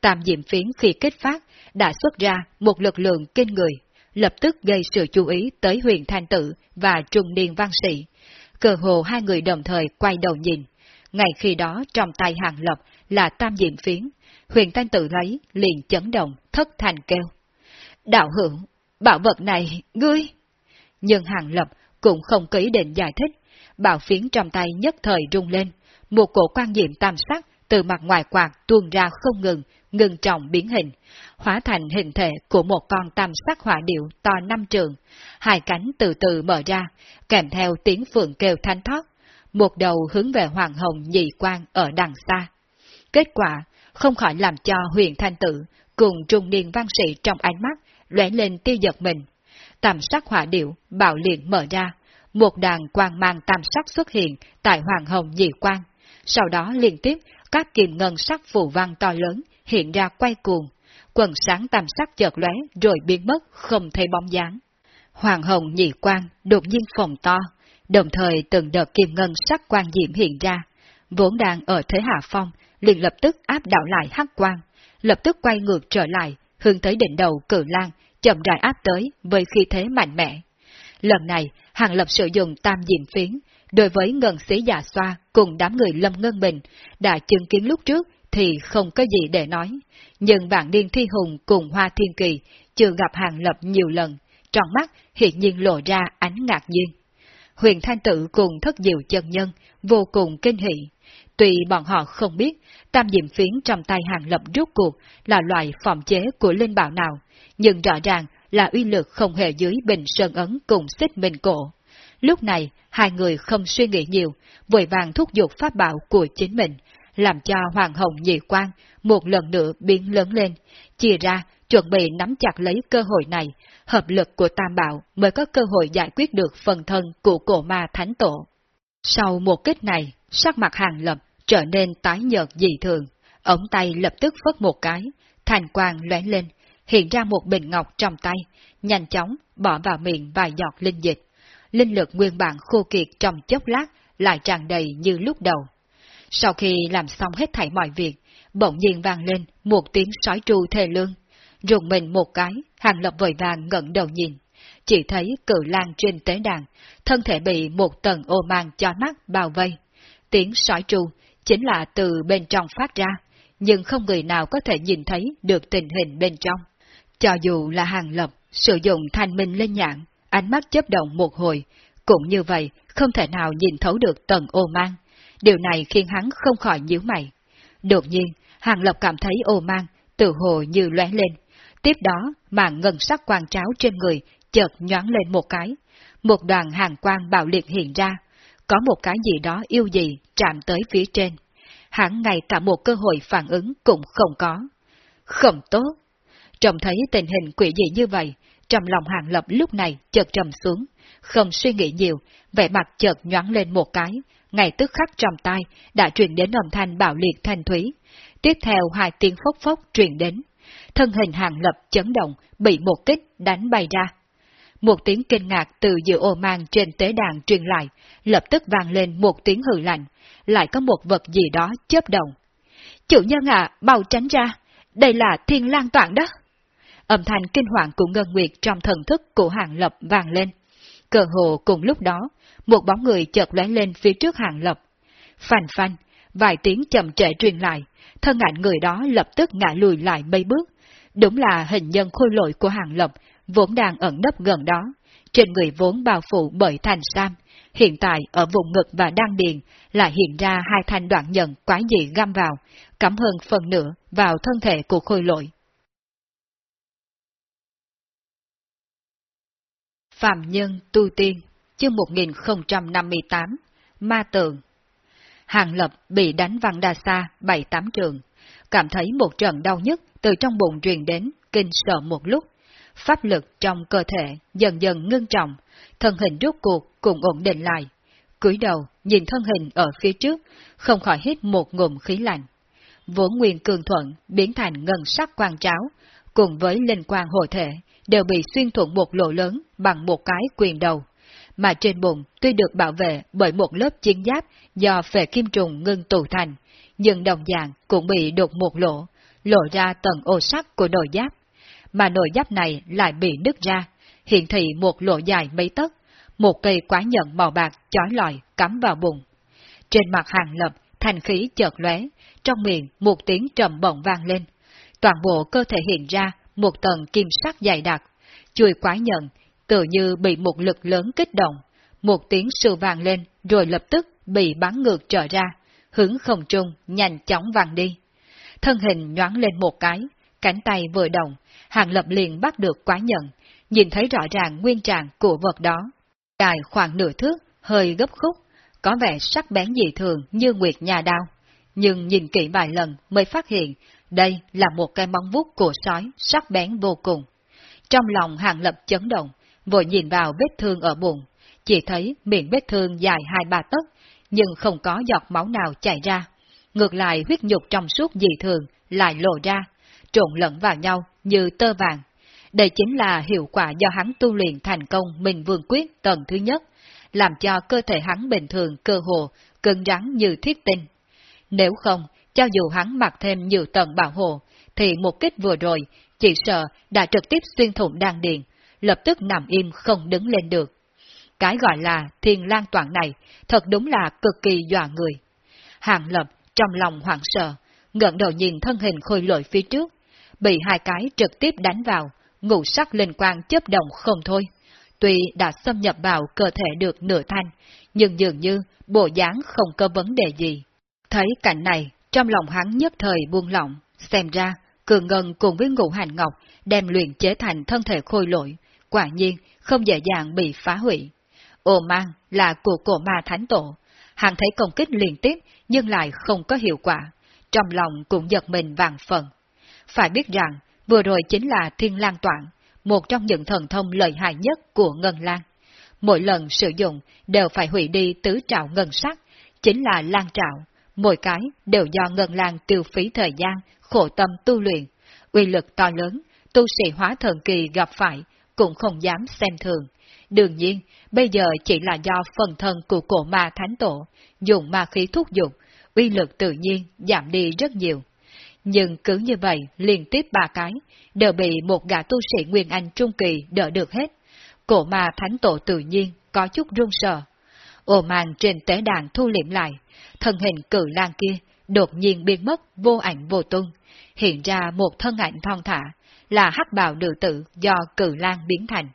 Tam diệm phiến khi kết phát đã xuất ra một lực lượng kinh người, lập tức gây sự chú ý tới huyền thanh tử và trung niên văn sĩ. Cờ hồ hai người đồng thời quay đầu nhìn. Ngày khi đó trong tay hàng lập là tam diện phiến, huyền thanh tử lấy liền chấn động, thất thành kêu. Đạo hưởng, bảo vật này, ngươi! Nhưng hàng lập cũng không ký định giải thích, bảo phiến trong tay nhất thời rung lên, một cổ quan diệm tam sắc từ mặt ngoài quạt tuôn ra không ngừng, ngừng trọng biến hình, hóa thành hình thể của một con tam sắc hỏa điệu to năm trường, hai cánh từ từ mở ra, kèm theo tiếng phượng kêu thanh thoát, một đầu hướng về hoàng hồng nhị quan ở đằng xa. Kết quả, không khỏi làm cho huyền thanh tử cùng trung niên văn sĩ trong ánh mắt lóe lên tiêu giật mình. Tam sắc hỏa điệu bạo liền mở ra, một đàn quang mang tam sắc xuất hiện tại hoàng hồng nhị quan. sau đó liên tiếp các kiềm ngân sắc phù văn to lớn hiện ra quay cuồng, quần sáng tam sắc chợt lóe rồi biến mất không thấy bóng dáng. Hoàng hồng nhị quang đột nhiên phồng to, đồng thời từng đợt kim ngân sắc quang diệm hiện ra, vốn đang ở thế hạ phong, liền lập tức áp đảo lại hắc quang, lập tức quay ngược trở lại, hướng tới đỉnh đầu cử lang, chậm rãi áp tới với khí thế mạnh mẽ. Lần này, Hàng Lập sử dụng tam diệm phiến, đối với ngân sĩ già xoa cùng đám người lâm ngân bình, đã chứng kiến lúc trước thì không có gì để nói. Nhưng bạn điên thi hùng cùng Hoa Thiên Kỳ chưa gặp Hàng Lập nhiều lần, trong mắt hiện nhiên lộ ra ánh ngạc nhiên. Huyền Thanh Tử cùng thất diệu chân nhân, vô cùng kinh hỷ. Tuy bọn họ không biết tam diệm phiến trong tay Hàng Lập rút cuộc là loại phòng chế của linh bảo nào, nhưng rõ ràng là uy lực không hề dưới bình sơn ấn cùng xích mình cổ. Lúc này, hai người không suy nghĩ nhiều, vội vàng thúc giục pháp bảo của chính mình, làm cho Hoàng Hồng nhị quan một lần nữa biến lớn lên, chia ra chuẩn bị nắm chặt lấy cơ hội này, hợp lực của Tam Bảo mới có cơ hội giải quyết được phần thân của cổ ma thánh tổ. Sau một kích này, sắc mặt hàng lập trở nên tái nhợt dị thường, ống tay lập tức phất một cái, thành quang lóe lên, hiện ra một bình ngọc trong tay, nhanh chóng bỏ vào miệng vài giọt linh dịch. Linh lực nguyên bản khô kiệt trong chốc lát lại tràn đầy như lúc đầu. Sau khi làm xong hết thảy mọi việc, bỗng nhiên vang lên một tiếng sói tru thề lương. Rùng mình một cái, hàng lập vội vàng ngẩng đầu nhìn. Chỉ thấy cự lan trên tế đàn, thân thể bị một tầng ô mang cho mắt bao vây. Tiếng sói tru chính là từ bên trong phát ra, nhưng không người nào có thể nhìn thấy được tình hình bên trong. Cho dù là hàng lập, sử dụng thanh minh lên nhãn, ánh mắt chấp động một hồi, cũng như vậy không thể nào nhìn thấu được tầng ô mang. Điều này khiến hắn không khỏi nhíu mày. Đột nhiên, Hàng Lập cảm thấy ô mang tự hồ như lóe lên. Tiếp đó, màn ngân sắc quang tráo trên người chợt nhoáng lên một cái. Một đoàn hàng quang bạo liệt hiện ra, có một cái gì đó yêu dị chạm tới phía trên. Hắn ngay cả một cơ hội phản ứng cũng không có. Không tốt. Trông thấy tình hình quỷ dị như vậy, trong lòng hàng lập lúc này chợt trầm xuống, không suy nghĩ nhiều, vẻ mặt chợt nhoáng lên một cái, ngay tức khắc trong tai đã truyền đến âm thanh bạo liệt thanh thúy. Tiếp theo hai tiếng phốc phốc truyền đến. Thân hình hàng lập chấn động, bị một kích đánh bay ra. Một tiếng kinh ngạc từ giữa ô mang trên tế đàn truyền lại, lập tức vang lên một tiếng hừ lạnh, lại có một vật gì đó chớp động. Chủ nhân à, bao tránh ra, đây là thiên lang toạn đó. Âm thanh kinh hoàng của Ngân Nguyệt trong thần thức của Hàng Lập vang lên. Cờ hồ cùng lúc đó, một bóng người chợt lóe lên phía trước Hàng Lập. Phanh phanh, vài tiếng chậm trễ truyền lại, thân ảnh người đó lập tức ngã lùi lại mấy bước. Đúng là hình nhân khôi lội của Hàng Lập, vốn đang ẩn nấp gần đó, trên người vốn bao phủ bởi thành sam, hiện tại ở vùng ngực và đan điền lại hiện ra hai thanh đoạn nhận quái dị găm vào, cắm hơn phần nửa vào thân thể của khôi lội. Phạm Nhân Tu Tiên, chương 1058, Ma Tượng Hàng Lập bị đánh văng đa xa bảy tám trường, cảm thấy một trận đau nhức từ trong bụng truyền đến, kinh sợ một lúc. Pháp lực trong cơ thể dần dần ngưng trọng, thân hình rút cuộc cũng ổn định lại. cúi đầu, nhìn thân hình ở phía trước, không khỏi hít một ngụm khí lạnh. Vốn nguyên cường thuận biến thành ngân sắc quang tráo, cùng với linh quang hộ thể, đều bị xuyên thủng một lỗ lớn bằng một cái quyền đầu. Mà trên bụng tuy được bảo vệ bởi một lớp chiến giáp do phệ kim trùng ngưng tụ thành, nhưng đồng dạng cũng bị đột một lỗ, lộ ra tầng ô sắc của nồi giáp. Mà nồi giáp này lại bị nứt ra, hiện thị một lỗ dài mấy tấc, một cây quái nhận màu bạc chói lòi cắm vào bụng. Trên mặt hàng lập, thành khí chợt lóe, trong miệng một tiếng trầm bổng vang lên. Toàn bộ cơ thể hiện ra một tầng kim sắc dày đặc, chùi quái nhận, tự như bị một lực lớn kích động, một tiếng sư vang lên rồi lập tức bị bắn ngược trở ra, hướng không trung nhanh chóng vàng đi. Thân hình nhoáng lên một cái, cánh tay vừa động, hàng lập liền bắt được quái nhận, nhìn thấy rõ ràng nguyên trạng của vật đó. Dài khoảng nửa thước, hơi gấp khúc, có vẻ sắc bén dị thường như nguyệt nhà đao. Nhưng nhìn kỹ vài lần mới phát hiện đây là một cái móng vuốt của sói sắc bén vô cùng. Trong lòng hàng lập chấn động, vội nhìn vào vết thương ở bụng, chỉ thấy miệng vết thương dài hai ba tấc, nhưng không có giọt máu nào chảy ra. Ngược lại huyết nhục trong suốt dị thường lại lộ ra, trộn lẫn vào nhau như tơ vàng. Đây chính là hiệu quả do hắn tu luyện thành công Minh Vương Quyết tầng thứ nhất, làm cho cơ thể hắn bình thường cơ hồ cứng rắn như thiết tinh. Nếu không, cho dù hắn mặc thêm nhiều tầng bảo hộ, thì một kích vừa rồi, chỉ sợ đã trực tiếp xuyên thủng đan điện, lập tức nằm im không đứng lên được. Cái gọi là thiên lang toàn này, thật đúng là cực kỳ dọa người. Hàng lập trong lòng hoảng sợ, ngẩng đầu nhìn thân hình khôi lội phía trước, bị hai cái trực tiếp đánh vào, ngũ sắc linh quang chớp động không thôi. Tuy đã xâm nhập vào cơ thể được nửa thanh, nhưng dường như bộ dáng không có vấn đề gì. Thấy cảnh này, trong lòng hắn nhất thời buông lỏng, xem ra, cường ngân cùng với ngũ hành ngọc đem luyện chế thành thân thể khôi lỗi, quả nhiên không dễ dàng bị phá hủy. Ồ mang là của cổ ma thánh tổ, hàng thấy công kích liên tiếp nhưng lại không có hiệu quả, trong lòng cũng giật mình vàng phần. Phải biết rằng, vừa rồi chính là thiên lang toạn, một trong những thần thông lợi hại nhất của Ngân Lan. Mỗi lần sử dụng đều phải hủy đi tứ trạo ngân sắc, chính là lan trạo, mỗi cái đều do Ngân Lan tiêu phí thời gian, khổ tâm tu luyện, uy lực to lớn, tu sĩ hóa thần kỳ gặp phải, cũng không dám xem thường. Đương nhiên, bây giờ chỉ là do phần thân của cổ ma thánh tổ, dùng ma khí thúc dục, uy lực tự nhiên giảm đi rất nhiều. Nhưng cứ như vậy, liên tiếp ba cái, đều bị một gã tu sĩ Nguyên Anh Trung Kỳ đỡ được hết. Cổ ma thánh tổ tự nhiên có chút run sợ. Ồ màn trên tế đàn thu liệm lại, thân hình cử lan kia đột nhiên biến mất vô ảnh vô tung, hiện ra một thân ảnh thon thả, là hắc bào nữ tử do cử lan biến thành.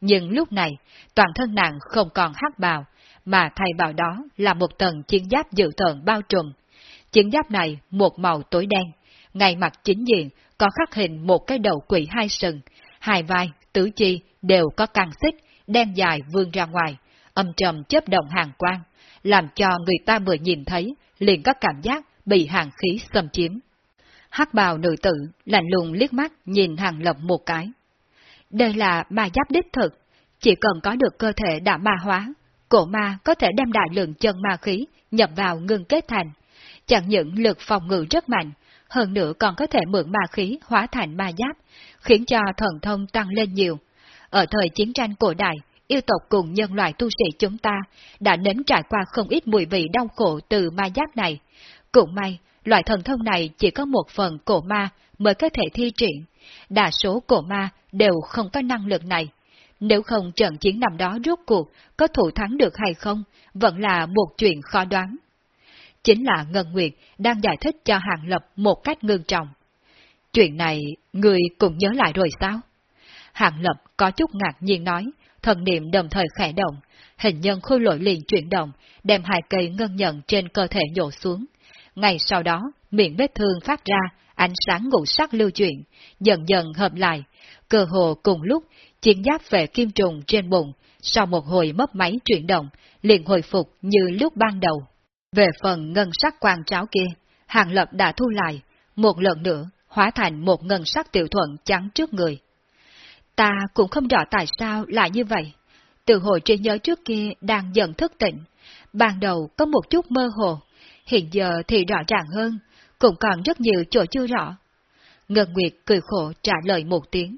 Nhưng lúc này, toàn thân nàng không còn hắc bào, mà thay vào đó là một tầng chiến giáp dự tợn bao trùm. Chiến giáp này một màu tối đen, ngay mặt chính diện có khắc hình một cái đầu quỷ hai sừng, hai vai, tứ chi đều có căng xích, đen dài vươn ra ngoài, âm trầm chớp động hàng quang, làm cho người ta vừa nhìn thấy, liền có cảm giác bị hàng khí xâm chiếm hắc bào nữ tử lạnh lùng liếc mắt nhìn hàng lập một cái. Đây là ma giáp đích thực, chỉ cần có được cơ thể đã ma hóa, cổ ma có thể đem đại lượng chân ma khí nhập vào ngưng kết thành. Chẳng những lực phòng ngự rất mạnh, hơn nữa còn có thể mượn ma khí hóa thành ma giáp, khiến cho thần thông tăng lên nhiều. Ở thời chiến tranh cổ đại, yêu tộc cùng nhân loại tu sĩ chúng ta đã nếm trải qua không ít mùi vị đau khổ từ ma giáp này. Cũng may, loại thần thông này chỉ có một phần cổ ma mới có thể thi triển. Đa số cổ ma đều không có năng lực này. Nếu không trận chiến năm đó rốt cuộc có thủ thắng được hay không, vẫn là một chuyện khó đoán. Chính là Ngân Nguyệt đang giải thích cho Hàng Lập một cách ngưng trọng. Chuyện này, người cũng nhớ lại rồi sao? Hàng Lập có chút ngạc nhiên nói, thần niệm đồng thời khẽ động, hình nhân khôi lội liền chuyển động, đem hai cây ngân nhận trên cơ thể nhổ xuống. Ngay sau đó, miệng vết thương phát ra, ánh sáng ngũ sắc lưu chuyển, dần dần hợp lại. Cơ hồ cùng lúc, chiến giáp về kim trùng trên bụng, sau một hồi mất máy chuyển động, liền hồi phục như lúc ban đầu. Về phần ngân sắc quang tráo kia, Hàng Lập đã thu lại, một lần nữa hóa thành một ngân sắc tiểu thuận trắng trước người. Ta cũng không rõ tại sao lại như vậy. Từ hồi trí nhớ trước kia đang dần thức tỉnh, ban đầu có một chút mơ hồ, hiện giờ thì rõ ràng hơn, cũng còn rất nhiều chỗ chưa rõ. Ngân Nguyệt cười khổ trả lời một tiếng.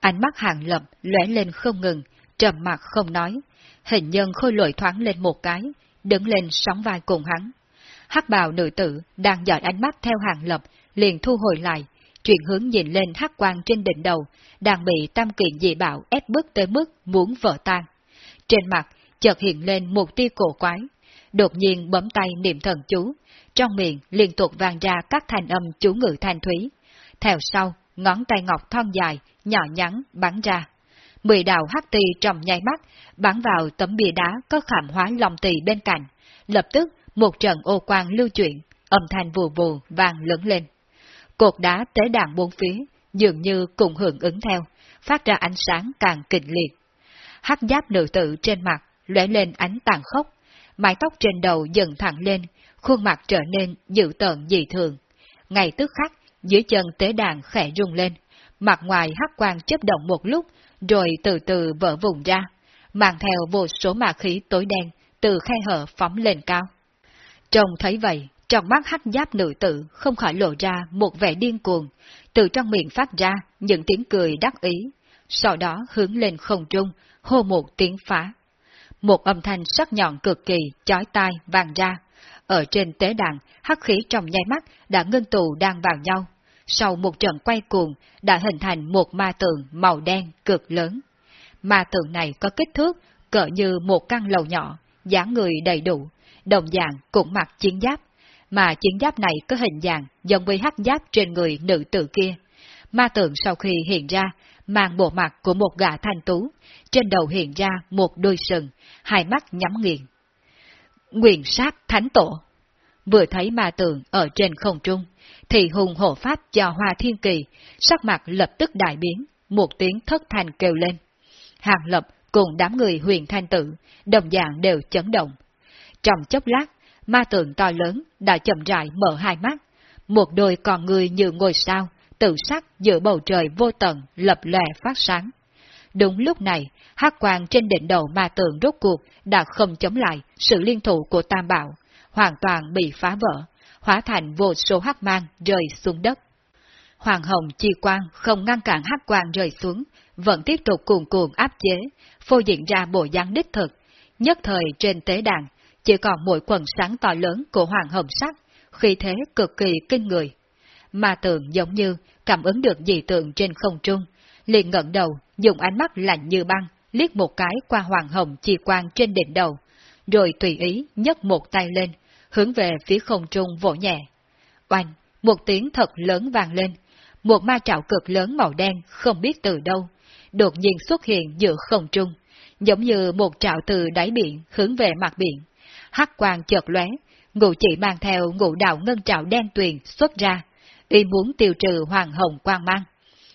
Ánh mắt hàng lập lóe lên không ngừng, trầm mặt không nói. Hình nhân khôi lội thoáng lên một cái, đứng lên sóng vai cùng hắn. hắc bào nữ tử đang dõi ánh mắt theo hàng lập, liền thu hồi lại, chuyển hướng nhìn lên hắc quang trên đỉnh đầu, đang bị tam kiện dị bảo ép bức tới mức muốn vỡ tan. Trên mặt, chợt hiện lên một tia cổ quái, đột nhiên bấm tay niệm thần chú, trong miệng liên tục vang ra các thanh âm chú ngữ thanh thúy. Theo sau, ngón tay ngọc thon dài, nhỏ nhắn, bắn ra. Mười đạo hắc tì trong nháy mắt, bắn vào tấm bia đá có khảm hóa lòng tỳ bên cạnh. Lập tức, một trận ô quang lưu chuyển, âm thanh vù vù vang lớn lên. Cột đá tế đàn bốn phía, dường như cùng hưởng ứng theo, phát ra ánh sáng càng kịch liệt. Hắc giáp nữ tử trên mặt, lóe lên ánh tàn khốc, mái tóc trên đầu dần thẳng lên, khuôn mặt trở nên dữ tợn dị thường. Ngày tức khắc, dưới chân tế đàn khẽ rung lên, mặt ngoài hắc quang chớp động một lúc, rồi từ từ vỡ vùng ra, mang theo vô số ma khí tối đen, từ khe hở phóng lên cao. Trông thấy vậy, trong mắt hắc giáp nữ tử không khỏi lộ ra một vẻ điên cuồng, từ trong miệng phát ra những tiếng cười đắc ý, sau đó hướng lên không trung, hô một tiếng phá. Một âm thanh sắc nhọn cực kỳ, chói tai vang ra. Ở trên tế đàn, hắc khí trong nháy mắt đã ngưng tụ đang vào nhau. Sau một trận quay cuồng, đã hình thành một ma tượng màu đen cực lớn. Ma tượng này có kích thước cỡ như một căn lầu nhỏ, dáng người đầy đủ, đồng dạng cũng mặc chiến giáp, mà chiến giáp này có hình dạng giống với hắc giáp trên người nữ tử kia. Ma tượng sau khi hiện ra, mang bộ mặt của một gã thanh tú, trên đầu hiện ra một đôi sừng, hai mắt nhắm nghiền. Nguyện sát thánh tổ Vừa thấy ma tượng ở trên không trung, thì hùng hộ pháp cho hoa thiên kỳ, sắc mặt lập tức đại biến, một tiếng thất thanh kêu lên. Hàng lập cùng đám người huyền thanh tử, đồng dạng đều chấn động. Trong chốc lát, ma tượng to lớn đã chậm rãi mở hai mắt, một đôi con người như ngôi sao, tự sắc giữa bầu trời vô tận lập lòe phát sáng. Đúng lúc này, hắc quang trên đỉnh đầu ma tượng rốt cuộc đã không chống lại sự liên thủ của Tam Bảo, hoàn toàn bị phá vỡ, hóa thành vô số hắc mang rơi xuống đất. Hoàng hồng chi quang không ngăn cản hắc quang rơi xuống, vẫn tiếp tục cuồn cuộn áp chế, phô diễn ra bộ dáng đích thực. Nhất thời trên tế đàn, chỉ còn mỗi quần sáng to lớn của hoàng hồng sắc, khí thế cực kỳ kinh người. Ma tượng giống như cảm ứng được dị tượng trên không trung, liền ngẩng đầu, dùng ánh mắt lạnh như băng, liếc một cái qua hoàng hồng chi quang trên đỉnh đầu, rồi tùy ý nhấc một tay lên, hướng về phía không trung vỗ nhẹ. Oanh, một tiếng thật lớn vang lên, một ma trạo cực lớn màu đen không biết từ đâu, đột nhiên xuất hiện giữa không trung, giống như một trạo từ đáy biển hướng về mặt biển. Hắc quang chợt lóe, ngụ chỉ mang theo ngụ đạo ngân trạo đen tuyền xuất ra, y muốn tiêu trừ hoàng hồng quang mang.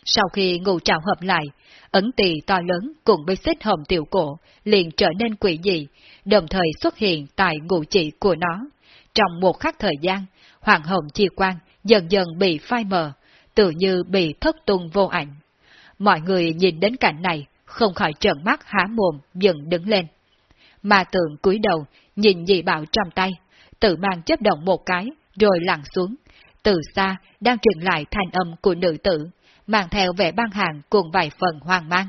Sau khi ngụ trào hợp lại, ấn tỳ to lớn cùng với xích hồng tiểu cổ liền trở nên quỷ dị, đồng thời xuất hiện tại ngũ chỉ của nó. Trong một khắc thời gian, hoàng hồng chi quang dần dần bị phai mờ, tự như bị thất tung vô ảnh. Mọi người nhìn đến cảnh này, không khỏi trợn mắt há mồm, dần đứng lên. Mà tượng cúi đầu, nhìn dị bảo trong tay, tự mang chấp động một cái, rồi lặn xuống. Từ xa, đang truyền lại thanh âm của nữ tử, mang theo vẻ băng hàng cùng vài phần hoang mang.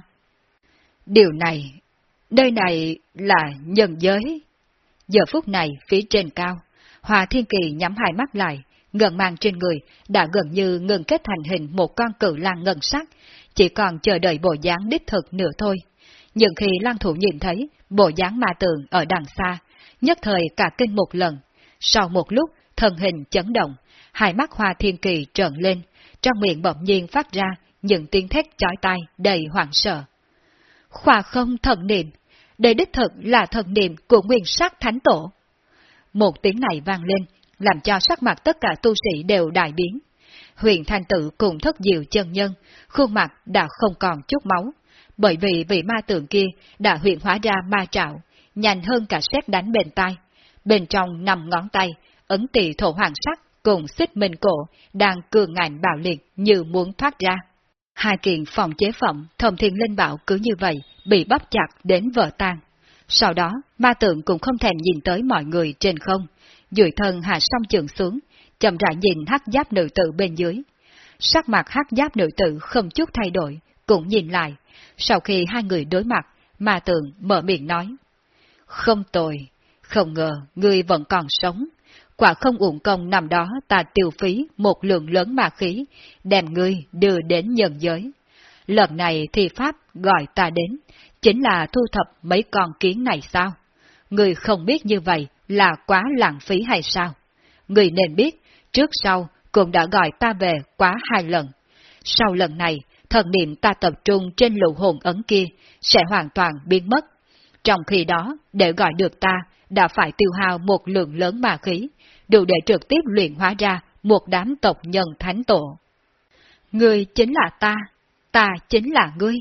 Điều này, nơi này là nhân giới. Giờ phút này, phía trên cao, Hòa Thiên Kỳ nhắm hai mắt lại, ngần mang trên người đã gần như ngừng kết thành hình một con cự lang ngân sắc, chỉ còn chờ đợi bộ dáng đích thực nữa thôi. Nhưng khi lang thủ nhìn thấy bộ dáng ma tượng ở đằng xa, nhất thời cả kinh một lần. Sau một lúc, thân hình chấn động, hai mắt Hoa Thiên Kỳ trợn lên, trong miệng bỗng nhiên phát ra những tiếng thét chói tai đầy hoảng sợ. Khoa không thần niệm, đây đích thực là thần niệm của nguyên sắc thánh tổ. Một tiếng này vang lên, làm cho sắc mặt tất cả tu sĩ đều đại biến. Huyền Thanh Tự cùng thất diệu chân nhân, khuôn mặt đã không còn chút máu, bởi vì vị ma tượng kia đã huyện hóa ra ma trạo, nhanh hơn cả xét đánh bên tai. Bên trong nằm ngón tay, ấn tỷ thổ hoàng sắc cùng xích mình cổ đang cường ngạnh bạo liệt như muốn thoát ra. Hai kiện phòng chế phẩm thông thiên linh bảo cứ như vậy bị bóp chặt đến vỡ tan. Sau đó, ma tượng cũng không thèm nhìn tới mọi người trên không, dưới thân hạ song trường xuống, chậm rãi nhìn hắc giáp nữ tử bên dưới. Sắc mặt hắc giáp nữ tử không chút thay đổi, cũng nhìn lại. Sau khi hai người đối mặt, ma tượng mở miệng nói. Không tồi, không ngờ ngươi vẫn còn sống. Quả không uổng công nằm đó ta tiêu phí một lượng lớn ma khí, đem ngươi đưa đến nhân giới. Lần này thì Pháp gọi ta đến, chính là thu thập mấy con kiến này sao? Ngươi không biết như vậy là quá lãng phí hay sao? Ngươi nên biết, trước sau cũng đã gọi ta về quá hai lần. Sau lần này, thần niệm ta tập trung trên lũ hồn ấn kia sẽ hoàn toàn biến mất. Trong khi đó, để gọi được ta, đã phải tiêu hao một lượng lớn ma khí, đủ để trực tiếp luyện hóa ra một đám tộc nhân thánh tổ. Ngươi chính là ta, ta chính là ngươi.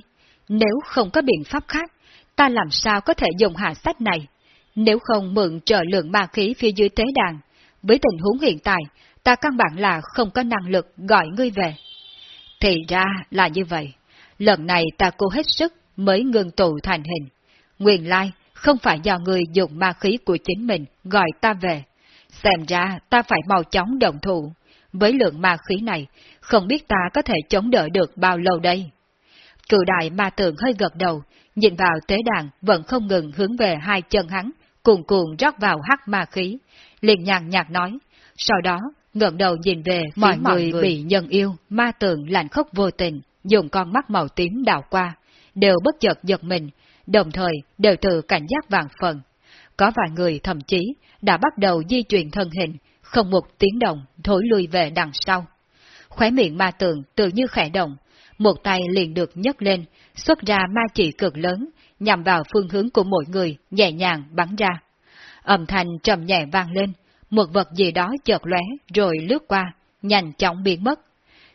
Nếu không có biện pháp khác, ta làm sao có thể dùng hạ sách này? Nếu không mượn trợ lượng ma khí phía dưới tế đàn, với tình huống hiện tại, ta căn bản là không có năng lực gọi ngươi về. Thì ra là như vậy. Lần này ta cố hết sức mới ngừng tụ thành hình. Nguyên lai, không phải do ngươi dùng ma khí của chính mình gọi ta về. Xem ra ta phải mau chóng động thủ. Với lượng ma khí này, không biết ta có thể chống đỡ được bao lâu đây. Cự đại ma tượng hơi gật đầu, nhìn vào tế đàn vẫn không ngừng hướng về hai chân hắn, cuồn cuộn rót vào hắc ma khí, liền nhàn nhạt nói, sau đó ngẩng đầu nhìn về mọi người, người bị nhân yêu, ma tượng lạnh khốc vô tình, dùng con mắt màu tím đào qua, đều bất chợt giật mình, đồng thời đều tự cảnh giác vàng phần. Có vài người thậm chí đã bắt đầu di chuyển thân hình, không một tiếng động thối lui về đằng sau. Khóe miệng ma tượng tự như khẽ động, một tay liền được nhấc lên, xuất ra ma chỉ cực lớn, nhằm vào phương hướng của mỗi người, nhẹ nhàng bắn ra. Âm thanh trầm nhẹ vang lên, một vật gì đó chợt lóe rồi lướt qua, nhanh chóng biến mất.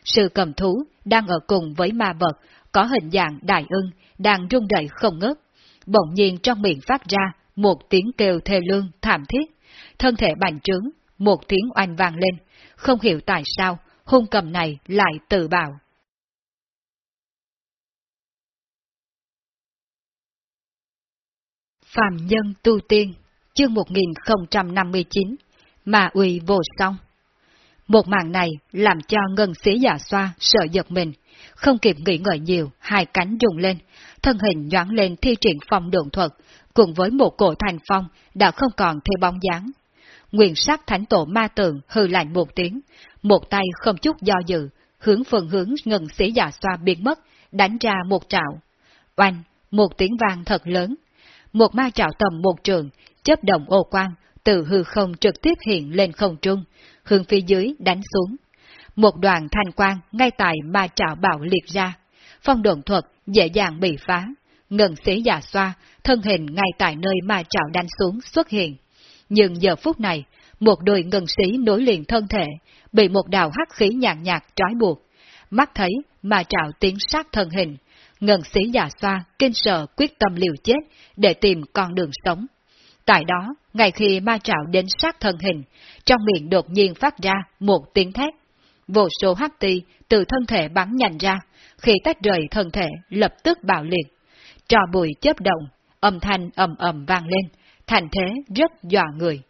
Sự cầm thú đang ở cùng với ma vật, có hình dạng đại ưng, đang rung đẩy không ngớt. Bỗng nhiên trong miệng phát ra một tiếng kêu thê lương, thảm thiết. Thân thể bành trướng, một tiếng oanh vang lên. Không hiểu tại sao, hung cầm này lại tự bào. Phạm Nhân Tu Tiên, chương 1059, mà uy vô song. Một màn này làm cho ngân sĩ giả xoa sợ giật mình, không kịp nghĩ ngợi nhiều, hai cánh rung lên, thân hình nhoáng lên thi triển phong độn thuật, cùng với một cổ thành phong đã không còn theo bóng dáng. Nguyện sắc thánh tổ ma tượng hư lạnh một tiếng, một tay không chút do dự, hướng phần hướng ngừng sĩ giả dạ xoa biến mất, đánh ra một trạo. Oanh, một tiếng vang thật lớn. Một ma trạo tầm một trường, chấp động ô quang, từ hư không trực tiếp hiện lên không trung, hướng phía dưới đánh xuống. Một đoàn thanh quang ngay tại ma trảo bảo liệt ra, phong độn thuật dễ dàng bị phá, ngừng xế giả xoa, thân hình ngay tại nơi ma trảo đánh xuống xuất hiện. Nhưng giờ phút này, một đôi ngân sĩ nối liền thân thể, bị một đạo hắc khí nhàn nhạt trói buộc. Mắt thấy ma trạo tiến sát thân hình, ngân sĩ già xoa kinh sợ quyết tâm liều chết để tìm con đường sống. Tại đó, ngay khi ma trạo đến sát thân hình, trong miệng đột nhiên phát ra một tiếng thét. Vô số hắc ti từ thân thể bắn nhanh ra, khi tách rời thân thể lập tức bạo liệt. Trò bụi chớp động, âm thanh ầm ầm vang lên, thành thế rất dọa người.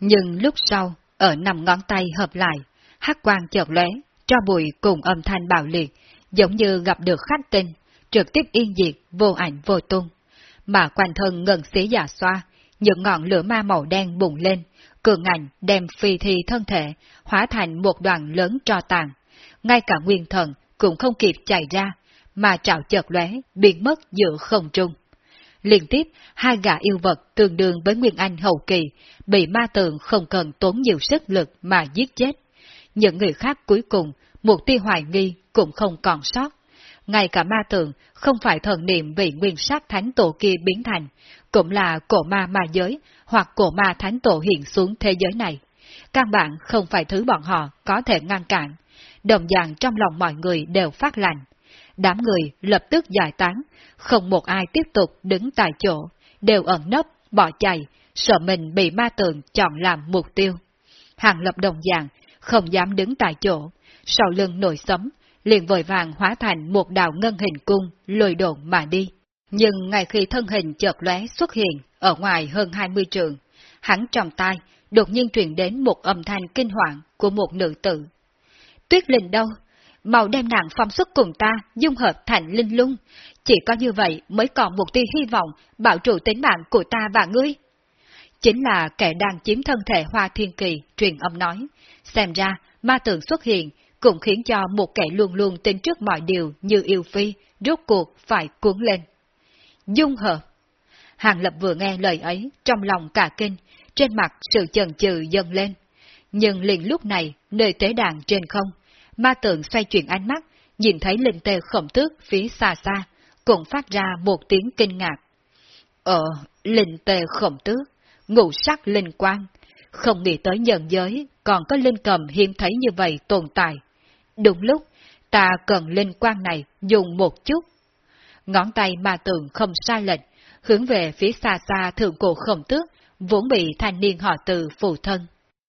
Nhưng lúc sau, ở nằm ngón tay hợp lại, hắc quang chợt lóe, cho bụi cùng âm thanh bạo liệt, giống như gặp được khách tinh, trực tiếp yên diệt, vô ảnh vô tung. Mà quanh thân ngần xí giả xoa, những ngọn lửa ma màu đen bùng lên, cường ảnh đem phi thi thân thể, hóa thành một đoàn lớn tro tàn. Ngay cả nguyên thần cũng không kịp chạy ra, mà trạo chợt lóe, biến mất giữa không trung. Liên tiếp, hai gã yêu vật tương đương với Nguyên Anh hậu kỳ, bị ma tượng không cần tốn nhiều sức lực mà giết chết. Những người khác cuối cùng, một tia hoài nghi cũng không còn sót. Ngay cả ma tượng không phải thần niệm bị nguyên sát thánh tổ kia biến thành, cũng là cổ ma ma giới hoặc cổ ma thánh tổ hiện xuống thế giới này. các bạn không phải thứ bọn họ có thể ngăn cản. Đồng dạng trong lòng mọi người đều phát lành. Đám người lập tức giải tán, không một ai tiếp tục đứng tại chỗ, đều ẩn nấp, bỏ chạy, sợ mình bị ma tượng chọn làm mục tiêu. Hàng lập đồng dạng, không dám đứng tại chỗ, sau lưng nổi sấm, liền vội vàng hóa thành một đạo ngân hình cung, lôi độn mà đi. Nhưng ngay khi thân hình chợt lóe xuất hiện ở ngoài hơn 20 trường, hắn trong tai đột nhiên truyền đến một âm thanh kinh hoàng của một nữ tử. Tuyết linh đâu? Màu đem nàng phong xuất cùng ta, dung hợp thành linh lung. Chỉ có như vậy mới còn một tia hy vọng bảo trụ tính mạng của ta và ngươi. Chính là kẻ đang chiếm thân thể hoa thiên kỳ, truyền âm nói. Xem ra, ma tượng xuất hiện cũng khiến cho một kẻ luôn luôn tin trước mọi điều như yêu phi, rốt cuộc phải cuốn lên. Dung hợp Hàng Lập vừa nghe lời ấy, trong lòng cả kinh, trên mặt sự chần chừ dâng lên. Nhưng liền lúc này, nơi tế đàn trên không, ma tượng xoay chuyển ánh mắt, nhìn thấy linh tê khổng tước phía xa xa, cũng phát ra một tiếng kinh ngạc. Ờ, linh tê khổng tước, ngũ sắc linh quang, không nghĩ tới nhân giới còn có linh cầm hiếm thấy như vậy tồn tại. Đúng lúc, ta cần linh quang này dùng một chút. Ngón tay ma tượng không sai lệch, hướng về phía xa xa thượng cổ khổng tước, vốn bị thanh niên họ từ phụ thân.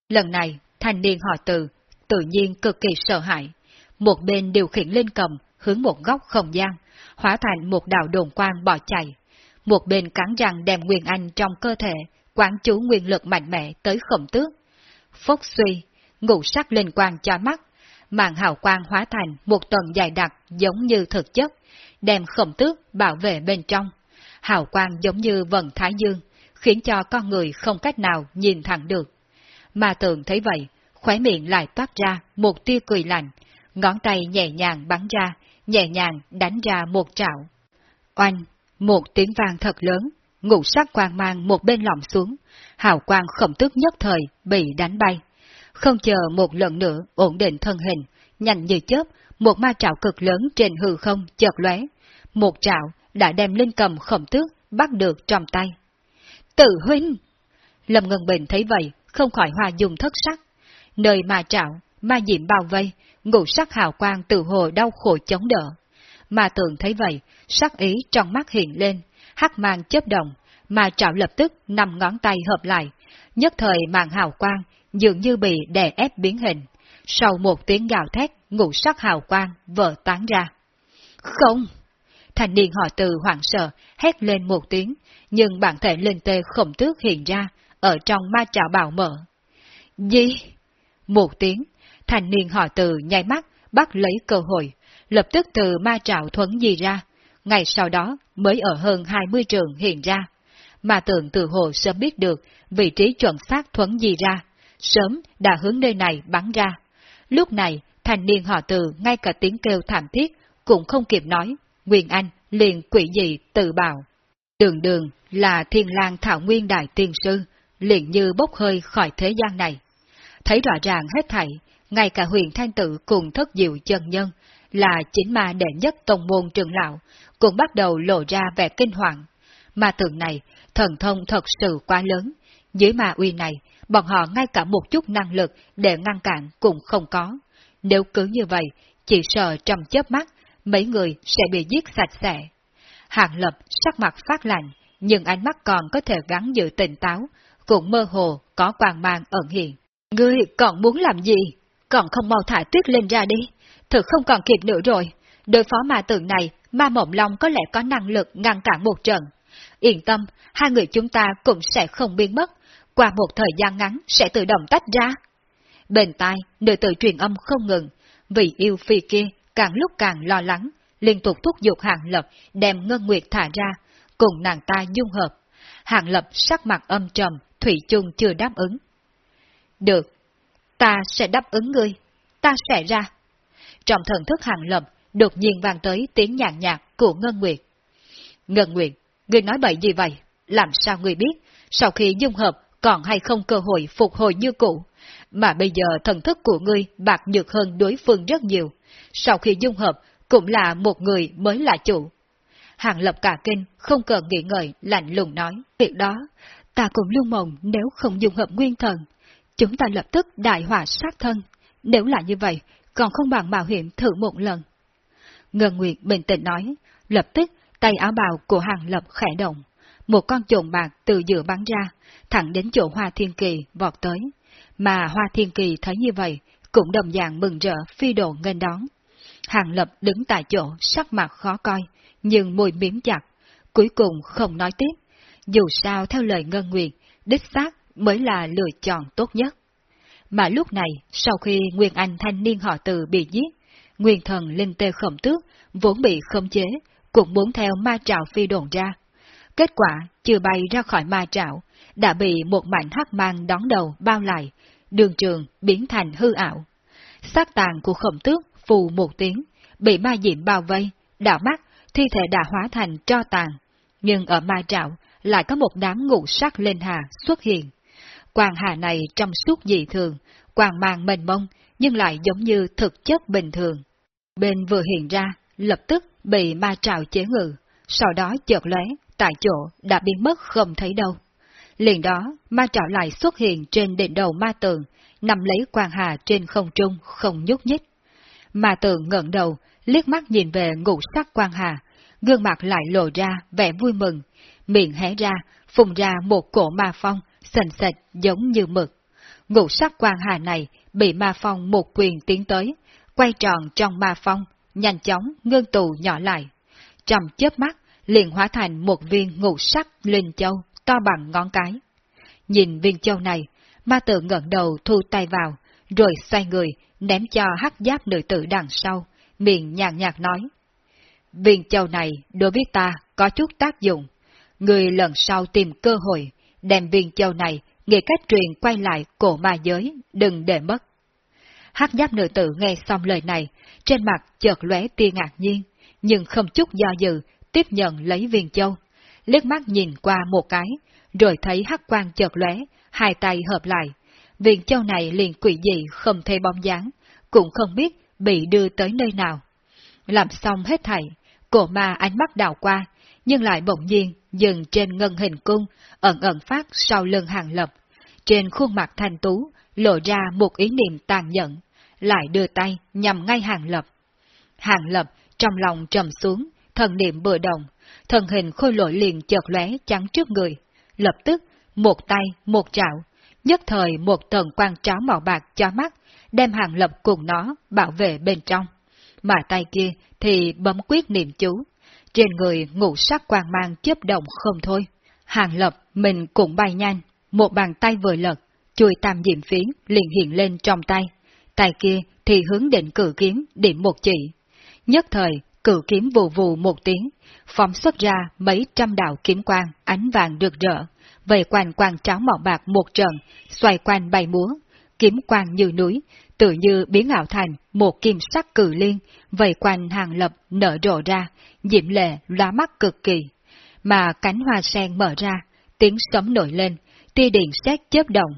Lần này, thanh niên họ từ tự nhiên cực kỳ sợ hãi. Một bên điều khiển linh cầm hướng một góc không gian, hóa thành một đạo đồn quang bỏ chạy. Một bên cắn răng đem Nguyên Anh trong cơ thể, quán chú nguyên lực mạnh mẽ tới khổng tước. Phốc suy, ngũ sắc linh quang cho mắt, màn hào quang hóa thành một tầng dài đặc giống như thực chất, đem khổng tước bảo vệ bên trong. Hào quang giống như vần thái dương, khiến cho con người không cách nào nhìn thẳng được. Mà tượng thấy vậy, khóe miệng lại toát ra một tia cười lạnh, ngón tay nhẹ nhàng bắn ra, nhẹ nhàng đánh ra một trạo. Oanh, một tiếng vang thật lớn, ngũ sắc quang mang một bên lỏng xuống, hào quang khổng tước nhất thời bị đánh bay. Không chờ một lần nữa ổn định thân hình, nhanh như chớp, một ma trạo cực lớn trên hư không chợt lóe. Một trạo đã đem linh cầm khổng tước bắt được trong tay. Tự huynh! Lâm Ngân Bình thấy vậy, không khỏi hòa dùng thất sắc. Nơi mà trạo, ma diệm bao vây, ngũ sắc hào quang từ hồ đau khổ chống đỡ. mà tường thấy vậy, sắc ý trong mắt hiện lên, hắc mang chớp động, mà trạo lập tức nằm ngón tay hợp lại, nhất thời màn hào quang dường như bị đè ép biến hình. Sau một tiếng gào thét, ngũ sắc hào quang vỡ tán ra. Không! Thành niên họ từ hoảng sợ, hét lên một tiếng, nhưng bản thể lên tê khổng tước hiện ra, ở trong ma trạo bảo mở. Gì? Một tiếng, thành niên họ từ nhai mắt, bắt lấy cơ hội, lập tức từ ma trạo thuấn gì ra, ngày sau đó mới ở hơn 20 trường hiện ra. Mà tượng từ hồ sớm biết được vị trí chuẩn xác thuấn gì ra, sớm đã hướng nơi này bắn ra. Lúc này, thành niên họ từ ngay cả tiếng kêu thảm thiết cũng không kịp nói, Nguyên Anh liền quỷ dị tự bảo. Đường đường là thiên lang thảo nguyên đại tiên sư, liền như bốc hơi khỏi thế gian này. Thấy rõ ràng hết thảy, ngay cả huyền thanh tự cùng thất diệu chân nhân, là chính ma đệ nhất tông môn trường lão, cũng bắt đầu lộ ra vẻ kinh hoàng. Mà tượng này, thần thông thật sự quá lớn, dưới ma uy này, bọn họ ngay cả một chút năng lực để ngăn cản cũng không có. Nếu cứ như vậy, chỉ sợ trong chớp mắt, mấy người sẽ bị giết sạch sẽ. Hàng lập sắc mặt phát lạnh, nhưng ánh mắt còn có thể gắn giữ tỉnh táo, cũng mơ hồ có quang mang ẩn hiện. Ngươi còn muốn làm gì? Còn không mau thả tuyết lên ra đi, thực không còn kịp nữa rồi. Đối phó ma tượng này, ma mộng long có lẽ có năng lực ngăn cản một trận. Yên tâm, hai người chúng ta cũng sẽ không biến mất, qua một thời gian ngắn sẽ tự động tách ra. Bên tai, nữ tự truyền âm không ngừng, vì yêu phi kia càng lúc càng lo lắng, liên tục thúc giục Hàng Lập đem Ngân Nguyệt thả ra, cùng nàng ta dung hợp. Hàng Lập sắc mặt âm trầm, Thủy chung chưa đáp ứng. Được, ta sẽ đáp ứng ngươi, ta sẽ ra. Trong thần thức Hàng Lập, đột nhiên vang tới tiếng nhàn nhạt của Ngân Nguyệt. Ngân Nguyệt, ngươi nói bậy gì vậy? Làm sao ngươi biết, sau khi dung hợp còn hay không cơ hội phục hồi như cũ? Mà bây giờ thần thức của ngươi bạc nhược hơn đối phương rất nhiều. Sau khi dung hợp, cũng là một người mới là chủ. Hàng lập cả kinh, không cần nghĩ ngợi, lạnh lùng nói. Việc đó, ta cũng lưu mộng nếu không dung hợp nguyên thần. Chúng ta lập tức đại hỏa sát thân. Nếu là như vậy, còn không bằng mạo hiểm thử một lần. Ngân Nguyệt bình tĩnh nói, lập tức tay áo bào của hàng lập khẽ động. Một con trồn bạc từ giữa bắn ra, thẳng đến chỗ hoa thiên kỳ vọt tới. Mà hoa thiên kỳ thấy như vậy, cũng đồng dạng mừng rỡ phi độ nghênh đón. Hàng lập đứng tại chỗ sắc mặt khó coi, nhưng môi miếm chặt, cuối cùng không nói tiếp. Dù sao theo lời Ngân Nguyệt, đích xác mới là lựa chọn tốt nhất. Mà lúc này, sau khi Nguyên Anh thanh niên họ từ bị giết, Nguyên thần linh tê khổng tước, vốn bị khống chế, cũng muốn theo ma trạo phi đồn ra. Kết quả, chưa bay ra khỏi ma trạo, đã bị một mảnh hắc mang đón đầu bao lại, đường trường biến thành hư ảo. Sát tàn của khổng tước phù một tiếng, bị ma diệm bao vây, đảo mắt, thi thể đã hóa thành tro tàn. Nhưng ở ma trạo lại có một đám ngũ sắc lên hà xuất hiện. Quang hà này trong suốt dị thường, quang mang mênh mông, nhưng lại giống như thực chất bình thường. Bên vừa hiện ra, lập tức bị ma trạo chế ngự, sau đó chợt lóe, tại chỗ đã biến mất không thấy đâu. Liền đó, ma trảo lại xuất hiện trên đỉnh đầu ma tường, nằm lấy quang hà trên không trung, không nhúc nhích. Ma tường ngẩng đầu, liếc mắt nhìn về ngũ sắc quang hà, gương mặt lại lộ ra vẻ vui mừng, miệng hé ra, phùng ra một cổ ma phong, sần sệt giống như mực. Ngũ sắc quang hà này bị ma phong một quyền tiến tới, quay tròn trong ma phong, nhanh chóng ngưng tụ nhỏ lại. Trong chớp mắt, liền hóa thành một viên ngũ sắc linh châu, to bằng ngón cái. Nhìn viên châu này, ma tử ngẩng đầu thu tay vào, rồi xoay người, ném cho hắc giáp nữ tử đằng sau, miệng nhàn nhạt nói. Viên châu này đối với ta có chút tác dụng. Người lần sau tìm cơ hội, đem viên châu này nghĩ cách truyền quay lại cổ ma giới, đừng để mất. Hắc giáp nữ tử nghe xong lời này, trên mặt chợt lóe tia ngạc nhiên, nhưng không chút do dự, tiếp nhận lấy viên châu. Liếc mắt nhìn qua một cái, rồi thấy hắc quang chợt lóe, hai tay hợp lại. Viên châu này liền quỷ dị không thấy bóng dáng, cũng không biết bị đưa tới nơi nào. Làm xong hết thảy, cổ ma ánh mắt đào qua, nhưng lại bỗng nhiên dừng trên ngân hình cung, ẩn ẩn phát sau lưng hàng lập. Trên khuôn mặt thanh tú, lộ ra một ý niệm tàn nhẫn, lại đưa tay nhằm ngay hàng lập. Hàng lập trong lòng trầm xuống, thần niệm bừa động, thần hình khôi lỗi liền chợt lóe trắng trước người. Lập tức, một tay, một trạo, nhất thời một tầng quang tráo màu bạc cho mắt, đem hàng lập cùng nó bảo vệ bên trong. Mà tay kia thì bấm quyết niệm chú, trên người ngũ sắc quang mang chớp động không thôi. Hàng lập mình cũng bay nhanh, một bàn tay vừa lật, chui tam diệm phiến liền hiện lên trong tay. Tay kia thì hướng định cử kiếm điểm một chỉ. Nhất thời, cử kiếm vù vù một tiếng, phóng xuất ra mấy trăm đạo kiếm quang, ánh vàng rực rỡ, vây quanh quang tráo màu bạc một trận, xoay quanh bay múa, kiếm quang như núi, tự như biến ảo thành một kim sắc cử liên, vây quanh hàng lập nở rộ ra, diễm lệ lóa mắt cực kỳ. Mà cánh hoa sen mở ra, tiếng sấm nổi lên, tia điện xét chớp động.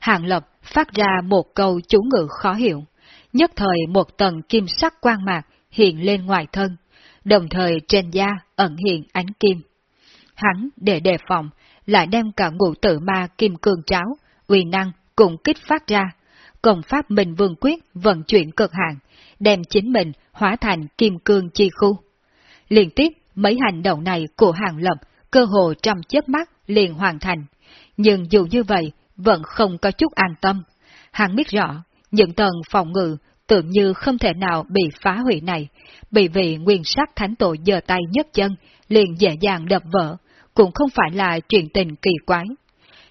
Hàng lập phát ra một câu chú ngữ khó hiểu, nhất thời một tầng kim sắc quang mạc hiện lên ngoài thân, đồng thời trên da ẩn hiện ánh kim. Hắn để đề phòng, lại đem cả ngũ tử ma kim cương cháo, uy năng cùng kích phát ra. Công pháp mình Vương Quyết vận chuyển cực hạn, đem chính mình hóa thành kim cương chi khu. Liên tiếp, mấy hành động này của Hàng Lập cơ hồ trong chớp mắt liền hoàn thành. Nhưng dù như vậy, vẫn không có chút an tâm. Hắn biết rõ, những tầng phòng ngự tưởng như không thể nào bị phá hủy này, bởi vì nguyên sắc thánh tổ giơ tay nhấc chân, liền dễ dàng đập vỡ, cũng không phải là chuyện tình kỳ quái.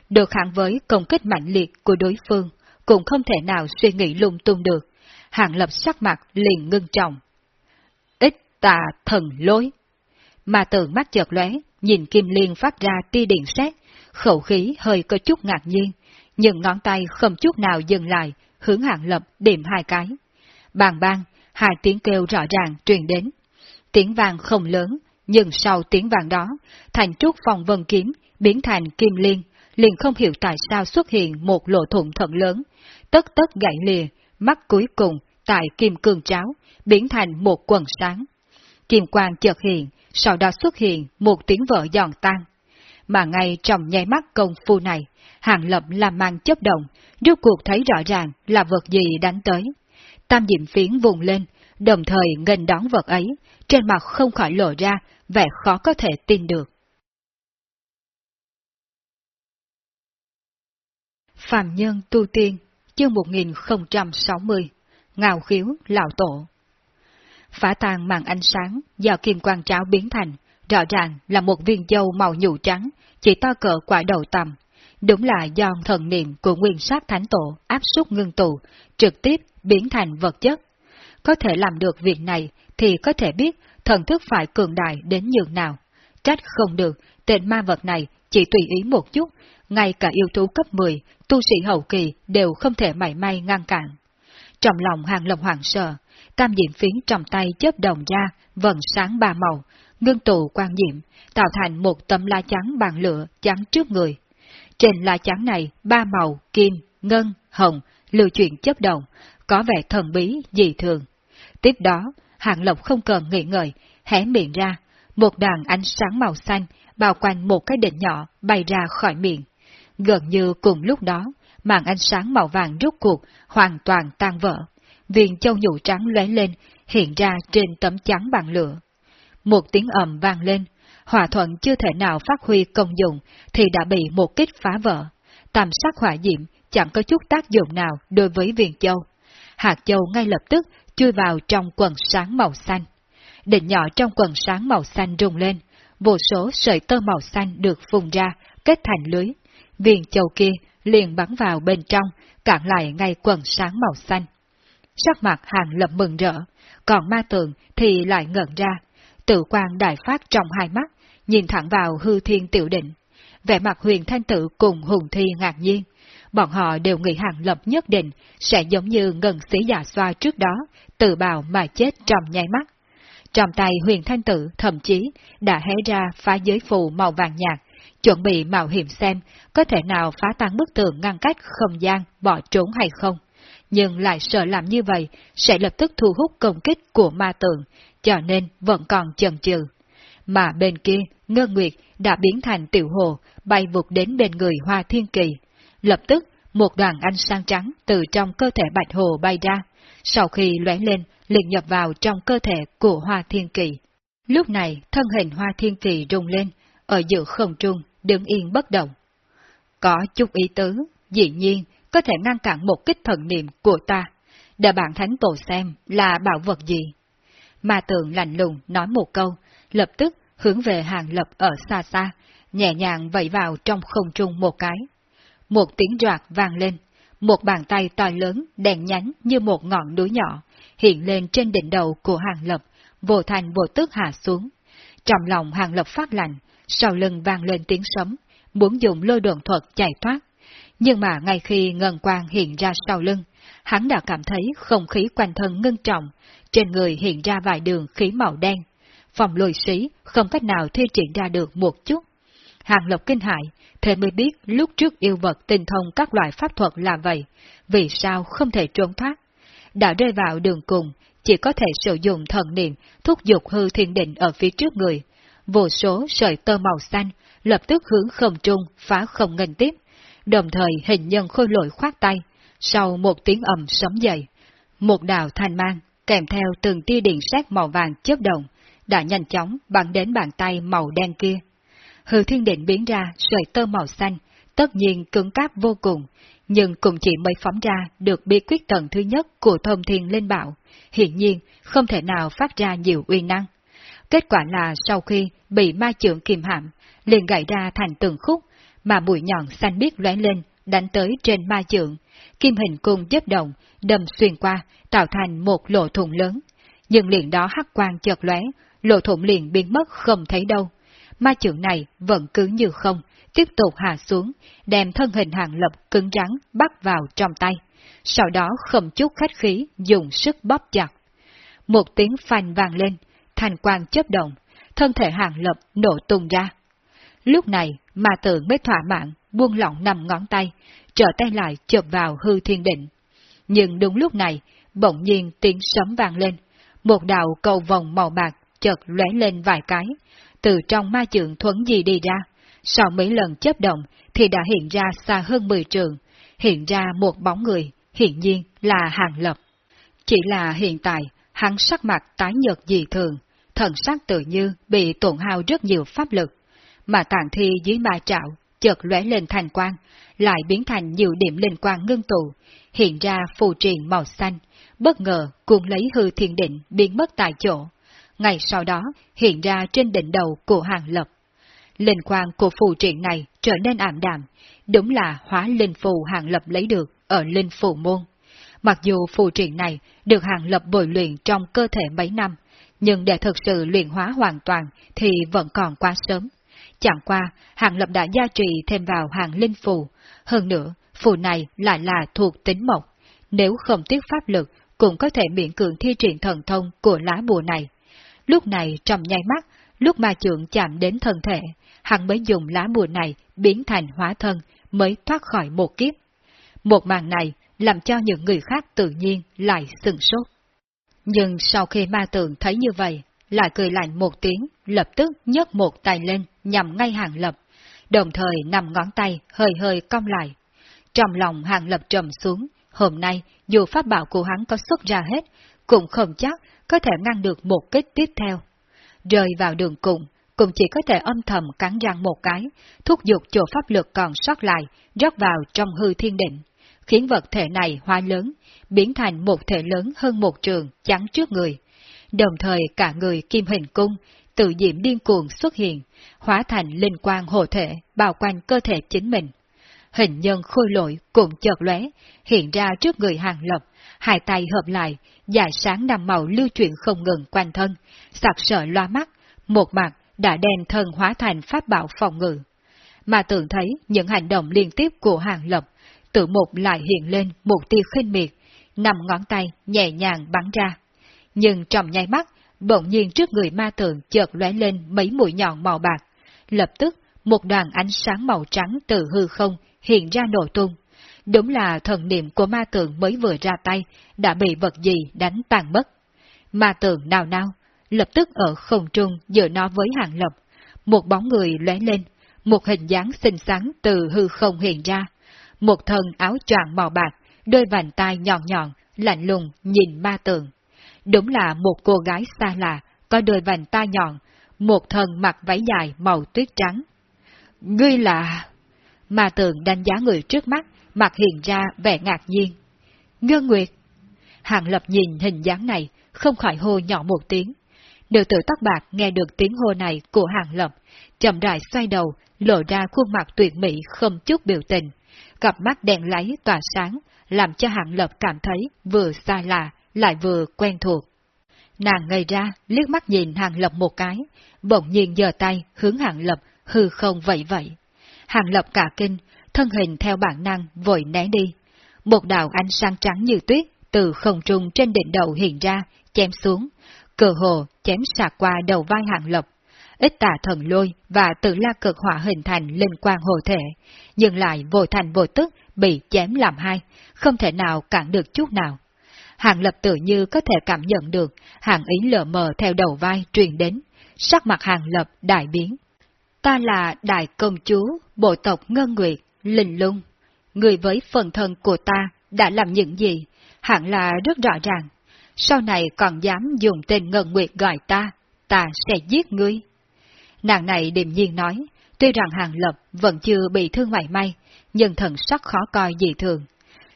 Được hẳn với công kích mạnh liệt của đối phương, cũng không thể nào suy nghĩ lung tung được. hạng lập sắc mặt liền ngưng trọng. Ít tà thần lối. Mà từ mắt chợt lóe, nhìn Kim Liên phát ra tia điện xét, khẩu khí hơi có chút ngạc nhiên, nhưng ngón tay không chút nào dừng lại, hướng hạng lập điểm hai cái. Bàn bang, hai tiếng kêu rõ ràng truyền đến. Tiếng vàng không lớn, nhưng sau tiếng vàng đó, thành trúc phòng vân kiếm biến thành kim liên, liền không hiểu tại sao xuất hiện một lỗ thủng thật lớn, tất tất gãy lìa, mắt cuối cùng tại kim cương tráo, biến thành một quần sáng. Kim quang chợt hiện, sau đó xuất hiện một tiếng vỡ giòn tan. Mà ngay trong nháy mắt công phu này, hàng lập làm mang chấp động, rốt cuộc thấy rõ ràng là vật gì đánh tới. Tam diệm phiến vùng lên, đồng thời nghênh đón vật ấy, trên mặt không khỏi lộ ra vẻ khó có thể tin được. Phạm Nhân Tu Tiên, chương 1060, Ngào Khiếu Lão Tổ Phá tàn màn ánh sáng do kim quang tráo biến thành, rõ ràng là một viên dâu màu nhũ trắng, chỉ to cỡ quả đầu tầm. Đúng là do thần niệm của nguyên sát thánh tổ áp suất ngưng tụ, trực tiếp biến thành vật chất. Có thể làm được việc này thì có thể biết thần thức phải cường đại đến nhường nào. Trách không được, tên ma vật này chỉ tùy ý một chút, ngay cả yêu thú cấp 10, tu sĩ hậu kỳ đều không thể mảy may ngăn cản. Trong lòng hàng lồng hoàng sợ, tam diệm phiến trong tay chớp đồng ra, vần sáng ba màu, ngưng tụ quan diệm, tạo thành một tấm la trắng bằng lửa trắng trước người. Trên la trắng này, ba màu, kim, ngân, hồng, lưu chuyển chấp động, có vẻ thần bí, dị thường. Tiếp đó, Hạng Lộc không cần nghĩ ngợi, hé miệng ra, một đàn ánh sáng màu xanh bao quanh một cái đỉnh nhỏ bay ra khỏi miệng. Gần như cùng lúc đó, màn ánh sáng màu vàng rút cuộc hoàn toàn tan vỡ. Viên châu nhũ trắng lóe lên, hiện ra trên tấm trắng bằng lửa. Một tiếng ầm vang lên, hỏa thuận chưa thể nào phát huy công dụng thì đã bị một kích phá vỡ. Tầm sắc hỏa diệm chẳng có chút tác dụng nào đối với viên châu. Hạt châu ngay lập tức chui vào trong quần sáng màu xanh. Đỉnh nhỏ trong quần sáng màu xanh rung lên, vô số sợi tơ màu xanh được phun ra, kết thành lưới. Viên châu kia liền bắn vào bên trong, cản lại ngay quần sáng màu xanh. Sắc mặt hàng lập mừng rỡ, còn ma tượng thì lại ngẩn ra, tự quan đại phát trong hai mắt, nhìn thẳng vào hư thiên tiểu định. Vẻ mặt huyền thanh tử cùng hùng thi ngạc nhiên, bọn họ đều nghĩ hàng lập nhất định sẽ giống như ngân sĩ giả xoa trước đó, tự bào mà chết trong nháy mắt. Trong tay huyền thanh tử thậm chí đã hé ra phá giới phù màu vàng nhạt, chuẩn bị mạo hiểm xem có thể nào phá tan bức tường ngăn cách không gian bỏ trốn hay không. Nhưng lại sợ làm như vậy sẽ lập tức thu hút công kích của ma tượng, cho nên vẫn còn chần chừ. Mà bên kia, Ngân Nguyệt đã biến thành tiểu hồ, bay vụt đến bên người Hoa Thiên Kỳ. Lập tức, một đoàn ánh sáng trắng từ trong cơ thể Bạch Hồ bay ra, sau khi lóe lên, liền nhập vào trong cơ thể của Hoa Thiên Kỳ. Lúc này, thân hình Hoa Thiên Kỳ rung lên, ở giữa không trung, đứng yên bất động. Có chút ý tứ, dĩ nhiên, có thể ngăn cản một kích thần niệm của ta. Để bạn thánh tổ xem là bảo vật gì. Ma tượng lạnh lùng nói một câu, lập tức hướng về hàng lập ở xa xa, nhẹ nhàng vẫy vào trong không trung một cái. Một tiếng roạt vang lên, một bàn tay to lớn, đèn nhánh như một ngọn núi nhỏ, hiện lên trên đỉnh đầu của hàng lập, vô thành vô tức hạ xuống. Trong lòng hàng lập phát lạnh, sau lưng vang lên tiếng sấm, muốn dùng lôi đồn thuật chạy thoát. Nhưng mà ngay khi ngân quang hiện ra sau lưng, hắn đã cảm thấy không khí quanh thân ngưng trọng, trên người hiện ra vài đường khí màu đen. Phòng lùi sĩ không cách nào thi triển ra được một chút. Hàng lộc kinh hại, thế mới biết lúc trước yêu vật tinh thông các loại pháp thuật là vậy, vì sao không thể trốn thoát. Đã rơi vào đường cùng, chỉ có thể sử dụng thần niệm thúc giục hư thiên định ở phía trước người. Vô số sợi tơ màu xanh lập tức hướng không trung phá không ngân tiếp, đồng thời hình nhân khôi lội khoát tay, sau một tiếng ầm sấm dậy, một đạo thanh mang, kèm theo từng tia điện sát màu vàng chớp động, đã nhanh chóng bắn đến bàn tay màu đen kia. Hư thiên định biến ra sợi tơ màu xanh, tất nhiên cứng cáp vô cùng, nhưng cũng chỉ mới phóng ra được bí quyết tầng thứ nhất của thông thiên lên bảo, hiện nhiên không thể nào phát ra nhiều uy năng. Kết quả là sau khi bị ma trưởng kìm hãm, liền gãy ra thành từng khúc, mà mũi nhọn xanh biếc lóe lên, đánh tới trên ma trưởng, kim hình cung chấp động, đâm xuyên qua, tạo thành một lỗ thủng lớn. Nhưng liền đó hắc quang chợt lóe, lỗ thủng liền biến mất không thấy đâu. Ma trưởng này vẫn cứ như không, tiếp tục hạ xuống, đem thân hình hàng lập cứng rắn bắt vào trong tay. Sau đó không chút khách khí dùng sức bóp chặt. Một tiếng phanh vang lên, thành quang chớp động, thân thể hàng lập nổ tung ra. Lúc này, ma tượng mới thỏa mãn, buông lỏng nằm ngón tay, trở tay lại chụp vào hư thiên định. Nhưng đúng lúc này, bỗng nhiên tiếng sấm vang lên, một đạo cầu vòng màu bạc chợt lóe lên vài cái, từ trong ma trường thuấn gì đi ra, sau mấy lần chấp động thì đã hiện ra xa hơn 10 trường, hiện ra một bóng người, hiện nhiên là Hàng Lập. Chỉ là hiện tại, hắn sắc mặt tái nhợt dị thường, thần sắc tự như bị tổn hao rất nhiều pháp lực, mà tàn thi dưới ma trạo chợt lóe lên thành quang, lại biến thành nhiều điểm linh quang ngưng tụ, hiện ra phù triền màu xanh, bất ngờ cuốn lấy hư thiên định biến mất tại chỗ. Ngày sau đó hiện ra trên đỉnh đầu của hàng lập. Linh quang của phù triện này trở nên ảm đạm, đúng là hóa linh phù hàng lập lấy được ở linh phù môn. Mặc dù phù triện này được hàng lập bồi luyện trong cơ thể mấy năm, nhưng để thực sự luyện hóa hoàn toàn thì vẫn còn quá sớm. Chẳng qua, hàng lập đã gia trì thêm vào hàng linh phù, hơn nữa, phù này lại là thuộc tính mộc, nếu không tiếc pháp lực cũng có thể miễn cường thi triển thần thông của lá bùa này. Lúc này trong nháy mắt, lúc ma trượng chạm đến thân thể, hắn mới dùng lá bùa này biến thành hóa thân mới thoát khỏi một kiếp. Một màn này làm cho những người khác tự nhiên lại sừng sốt. Nhưng sau khi ma tượng thấy như vậy, lại cười lạnh một tiếng, lập tức nhấc một tay lên nhằm ngay hàng lập, đồng thời nằm ngón tay hơi hơi cong lại. Trong lòng hàng lập trầm xuống, hôm nay dù pháp bảo của hắn có xuất ra hết, cũng không chắc có thể ngăn được một kích tiếp theo. Rơi vào đường cùng, cũng chỉ có thể âm thầm cắn răng một cái, thúc giục chỗ pháp lực còn sót lại, rót vào trong hư thiên định, khiến vật thể này hóa lớn, biến thành một thể lớn hơn một trường, chắn trước người. Đồng thời cả người kim hình cung, tự diễm điên cuồng xuất hiện, hóa thành linh quang hộ thể, bao quanh cơ thể chính mình. Hình nhân khôi lỗi cũng chợt lóe, hiện ra trước người hàng lập, hai tay hợp lại, dài sáng năm màu lưu chuyển không ngừng quanh thân, sặc sợ loa mắt, một mặt đã đèn thân hóa thành pháp bảo phòng ngự. Mà tưởng thấy những hành động liên tiếp của hàng lập, tự một lại hiện lên một tia khinh miệt, nằm ngón tay nhẹ nhàng bắn ra. Nhưng trong nháy mắt, bỗng nhiên trước người ma tượng chợt lóe lên mấy mũi nhọn màu bạc. Lập tức, một đoàn ánh sáng màu trắng từ hư không hiện ra nổ tung. Đúng là thần niệm của ma tượng mới vừa ra tay, đã bị vật gì đánh tàn mất. Ma tượng nào nào, lập tức ở không trung giữa nó với hàng lập. Một bóng người lóe lên, một hình dáng xinh xắn từ hư không hiện ra. Một thân áo choàng màu bạc, đôi bàn tay nhọn nhọn, lạnh lùng nhìn ma tượng. Đúng là một cô gái xa lạ, có đôi bàn tay nhọn, một thân mặc váy dài màu tuyết trắng. Ngươi là... Ma tượng đánh giá người trước mắt, mặt hiện ra vẻ ngạc nhiên. Ngân Nguyệt! Hàng lập nhìn hình dáng này, không khỏi hô nhỏ một tiếng. Nữ tử tóc bạc nghe được tiếng hô này của hàng lập, chậm rãi xoay đầu, lộ ra khuôn mặt tuyệt mỹ không chút biểu tình. Cặp mắt đèn láy tỏa sáng, làm cho hàng lập cảm thấy vừa xa lạ, lại vừa quen thuộc. Nàng ngây ra, liếc mắt nhìn hàng lập một cái, bỗng nhiên giơ tay hướng hàng lập, hư không vậy vậy. Hàng lập cả kinh, thân hình theo bản năng vội né đi. Một đạo ánh sáng trắng như tuyết từ không trung trên đỉnh đầu hiện ra, chém xuống, cờ hồ chém sạc qua đầu vai hạng lập. Ít tà thần lôi và tự la cực hỏa hình thành linh quang hồ thể, nhưng lại vô thành vô tức bị chém làm hai, không thể nào cản được chút nào. Hàng lập tự như có thể cảm nhận được hàng ý lờ mờ theo đầu vai truyền đến, sắc mặt hàng lập đại biến. Ta là đại công chúa, bộ tộc Ngân Nguyệt, Linh Lung, người với phần thân của ta đã làm những gì, hẳn là rất rõ ràng. Sau này còn dám dùng tên Ngân Nguyệt gọi ta, ta sẽ giết ngươi. Nàng này điềm nhiên nói, tuy rằng Hàng Lập vẫn chưa bị thương mảy may, nhưng thần sắc khó coi dị thường.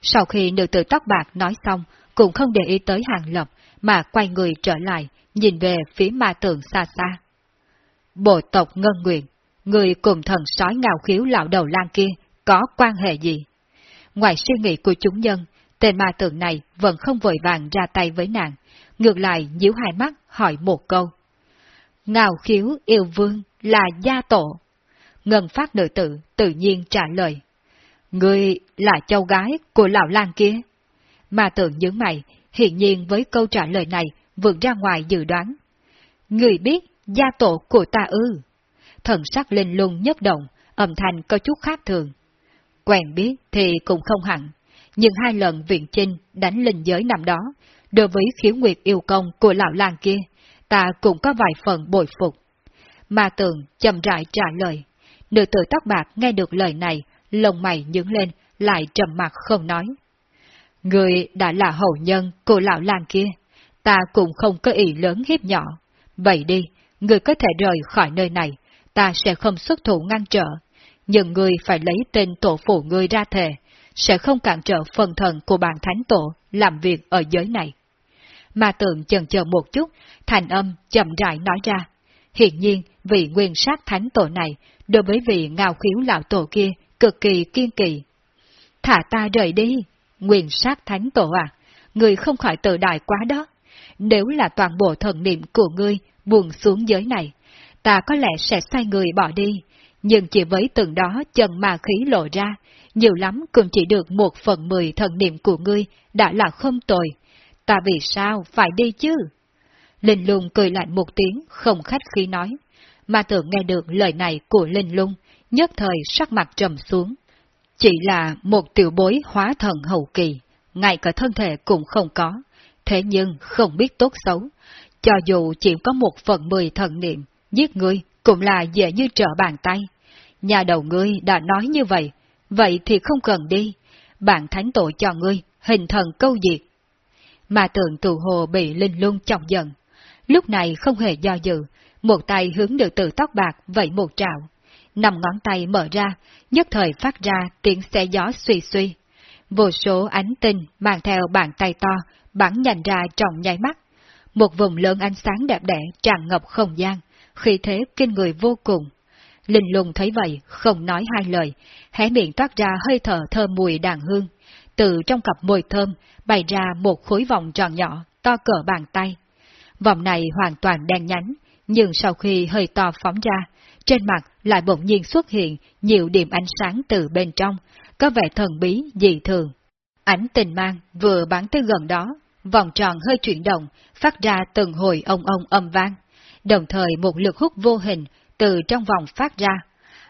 Sau khi nữ tử tóc bạc nói xong, cũng không để ý tới Hàng Lập, mà quay người trở lại, nhìn về phía ma tượng xa xa. Bộ tộc Ngân nguyệt người cùng thần sói ngào khiếu lão đầu lan kia, có quan hệ gì? Ngoài suy nghĩ của chúng nhân, tên ma tượng này vẫn không vội vàng ra tay với nàng, ngược lại nhíu hai mắt hỏi một câu. Ngào khiếu yêu vương là gia tổ. Ngân phát nữ tử tự nhiên trả lời. Ngươi là cháu gái của lão lang kia. Ma tượng nhớ mày, hiện nhiên với câu trả lời này vượt ra ngoài dự đoán. Người biết gia tổ của ta ư. Thần sắc linh lung nhất động, âm thanh có chút khác thường. Quen biết thì cũng không hẳn, nhưng hai lần viện chinh đánh linh giới năm đó, đối với khiếu nguyệt yêu công của lão làng kia, ta cũng có vài phần bồi phục. Ma tường chậm rãi trả lời. Nữ tử tóc bạc nghe được lời này, lồng mày nhướng lên, lại trầm mặt không nói. Người đã là hậu nhân của lão làng kia, ta cũng không có ý lớn hiếp nhỏ. Vậy đi, người có thể rời khỏi nơi này, ta sẽ không xuất thủ ngăn trở, nhưng người phải lấy tên tổ phụ người ra thề, sẽ không cản trở phần thần của bàn thánh tổ làm việc ở giới này. Ma tượng chần chờ một chút, thành âm chậm rãi nói ra. Hiện nhiên, vị nguyên sát thánh tổ này, đối với vị ngao khiếu lão tổ kia, cực kỳ kiên kỳ. Thả ta rời đi, nguyên sát thánh tổ à, người không khỏi tự đại quá đó. Nếu là toàn bộ thần niệm của ngươi buồn xuống giới này, ta có lẽ sẽ sai người bỏ đi, nhưng chỉ với từng đó chân ma khí lộ ra, nhiều lắm cũng chỉ được một phần mười thần niệm của ngươi đã là không tồi. Ta vì sao phải đi chứ? Linh lung cười lạnh một tiếng, không khách khí nói. Ma tưởng nghe được lời này của Linh lung, nhất thời sắc mặt trầm xuống. Chỉ là một tiểu bối hóa thần hậu kỳ, ngay cả thân thể cũng không có, thế nhưng không biết tốt xấu. Cho dù chỉ có một phần mười thần niệm, giết ngươi cũng là dễ như trở bàn tay. Nhà đầu ngươi đã nói như vậy, vậy thì không cần đi. Bạn thánh tổ cho ngươi, hình thần câu diệt. Mà tượng tù hồ bị linh lung chọc giận. Lúc này không hề do dự, một tay hướng được từ tóc bạc vậy một trạo. Nằm ngón tay mở ra, nhất thời phát ra tiếng xe gió suy suy. Vô số ánh tinh mang theo bàn tay to, bắn nhành ra trong nháy mắt. Một vùng lớn ánh sáng đẹp đẽ tràn ngập không gian, khi thế kinh người vô cùng. Linh lùng thấy vậy, không nói hai lời, hé miệng toát ra hơi thở thơm mùi đàn hương. Từ trong cặp môi thơm, bày ra một khối vòng tròn nhỏ, to cỡ bàn tay. Vòng này hoàn toàn đen nhánh, nhưng sau khi hơi to phóng ra, trên mặt lại bỗng nhiên xuất hiện nhiều điểm ánh sáng từ bên trong, có vẻ thần bí, dị thường. Ánh tình mang vừa bắn tới gần đó, vòng tròn hơi chuyển động, phát ra từng hồi ông ông âm vang. Đồng thời một lực hút vô hình từ trong vòng phát ra.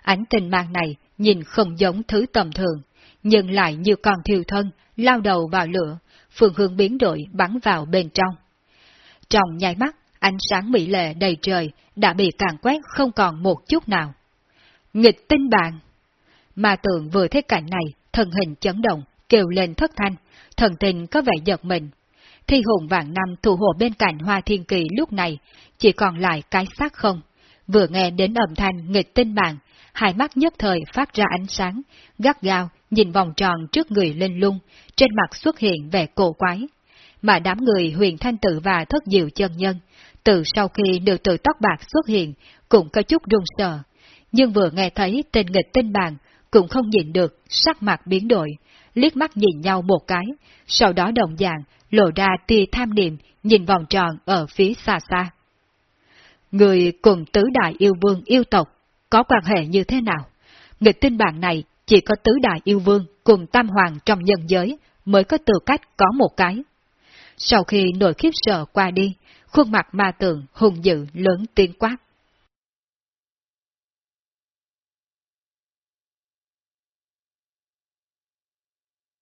Ánh tình mang này nhìn không giống thứ tầm thường, nhưng lại như con thiêu thân, lao đầu vào lửa, phương hướng biến đổi bắn vào bên trong. Trong nháy mắt, ánh sáng mỹ lệ đầy trời đã bị càn quét không còn một chút nào. Nghịch tinh bạn! Mà tượng vừa thấy cảnh này, thân hình chấn động, kêu lên thất thanh, thần tình có vẻ giật mình. Thi hùng vạn năm thủ hộ bên cạnh hoa thiên kỳ lúc này, chỉ còn lại cái xác không. Vừa nghe đến âm thanh nghịch tinh mạng, hai mắt nhất thời phát ra ánh sáng, gắt gao, nhìn vòng tròn trước người lên lung, trên mặt xuất hiện vẻ cổ quái. Mà đám người huyền thanh tử và thất diệu chân nhân, từ sau khi được từ tóc bạc xuất hiện, cũng có chút run sợ. Nhưng vừa nghe thấy tên nghịch tinh mạng, cũng không nhìn được, sắc mặt biến đổi, liếc mắt nhìn nhau một cái, sau đó đồng dạng, lộ ra tia tham niệm, nhìn vòng tròn ở phía xa xa. Người cùng tứ đại yêu vương yêu tộc, có quan hệ như thế nào? Nghịch tinh bản này chỉ có tứ đại yêu vương cùng tam hoàng trong nhân giới mới có tư cách có một cái. Sau khi nỗi khiếp sợ qua đi, khuôn mặt ma tượng hùng dữ lớn tiếng quát.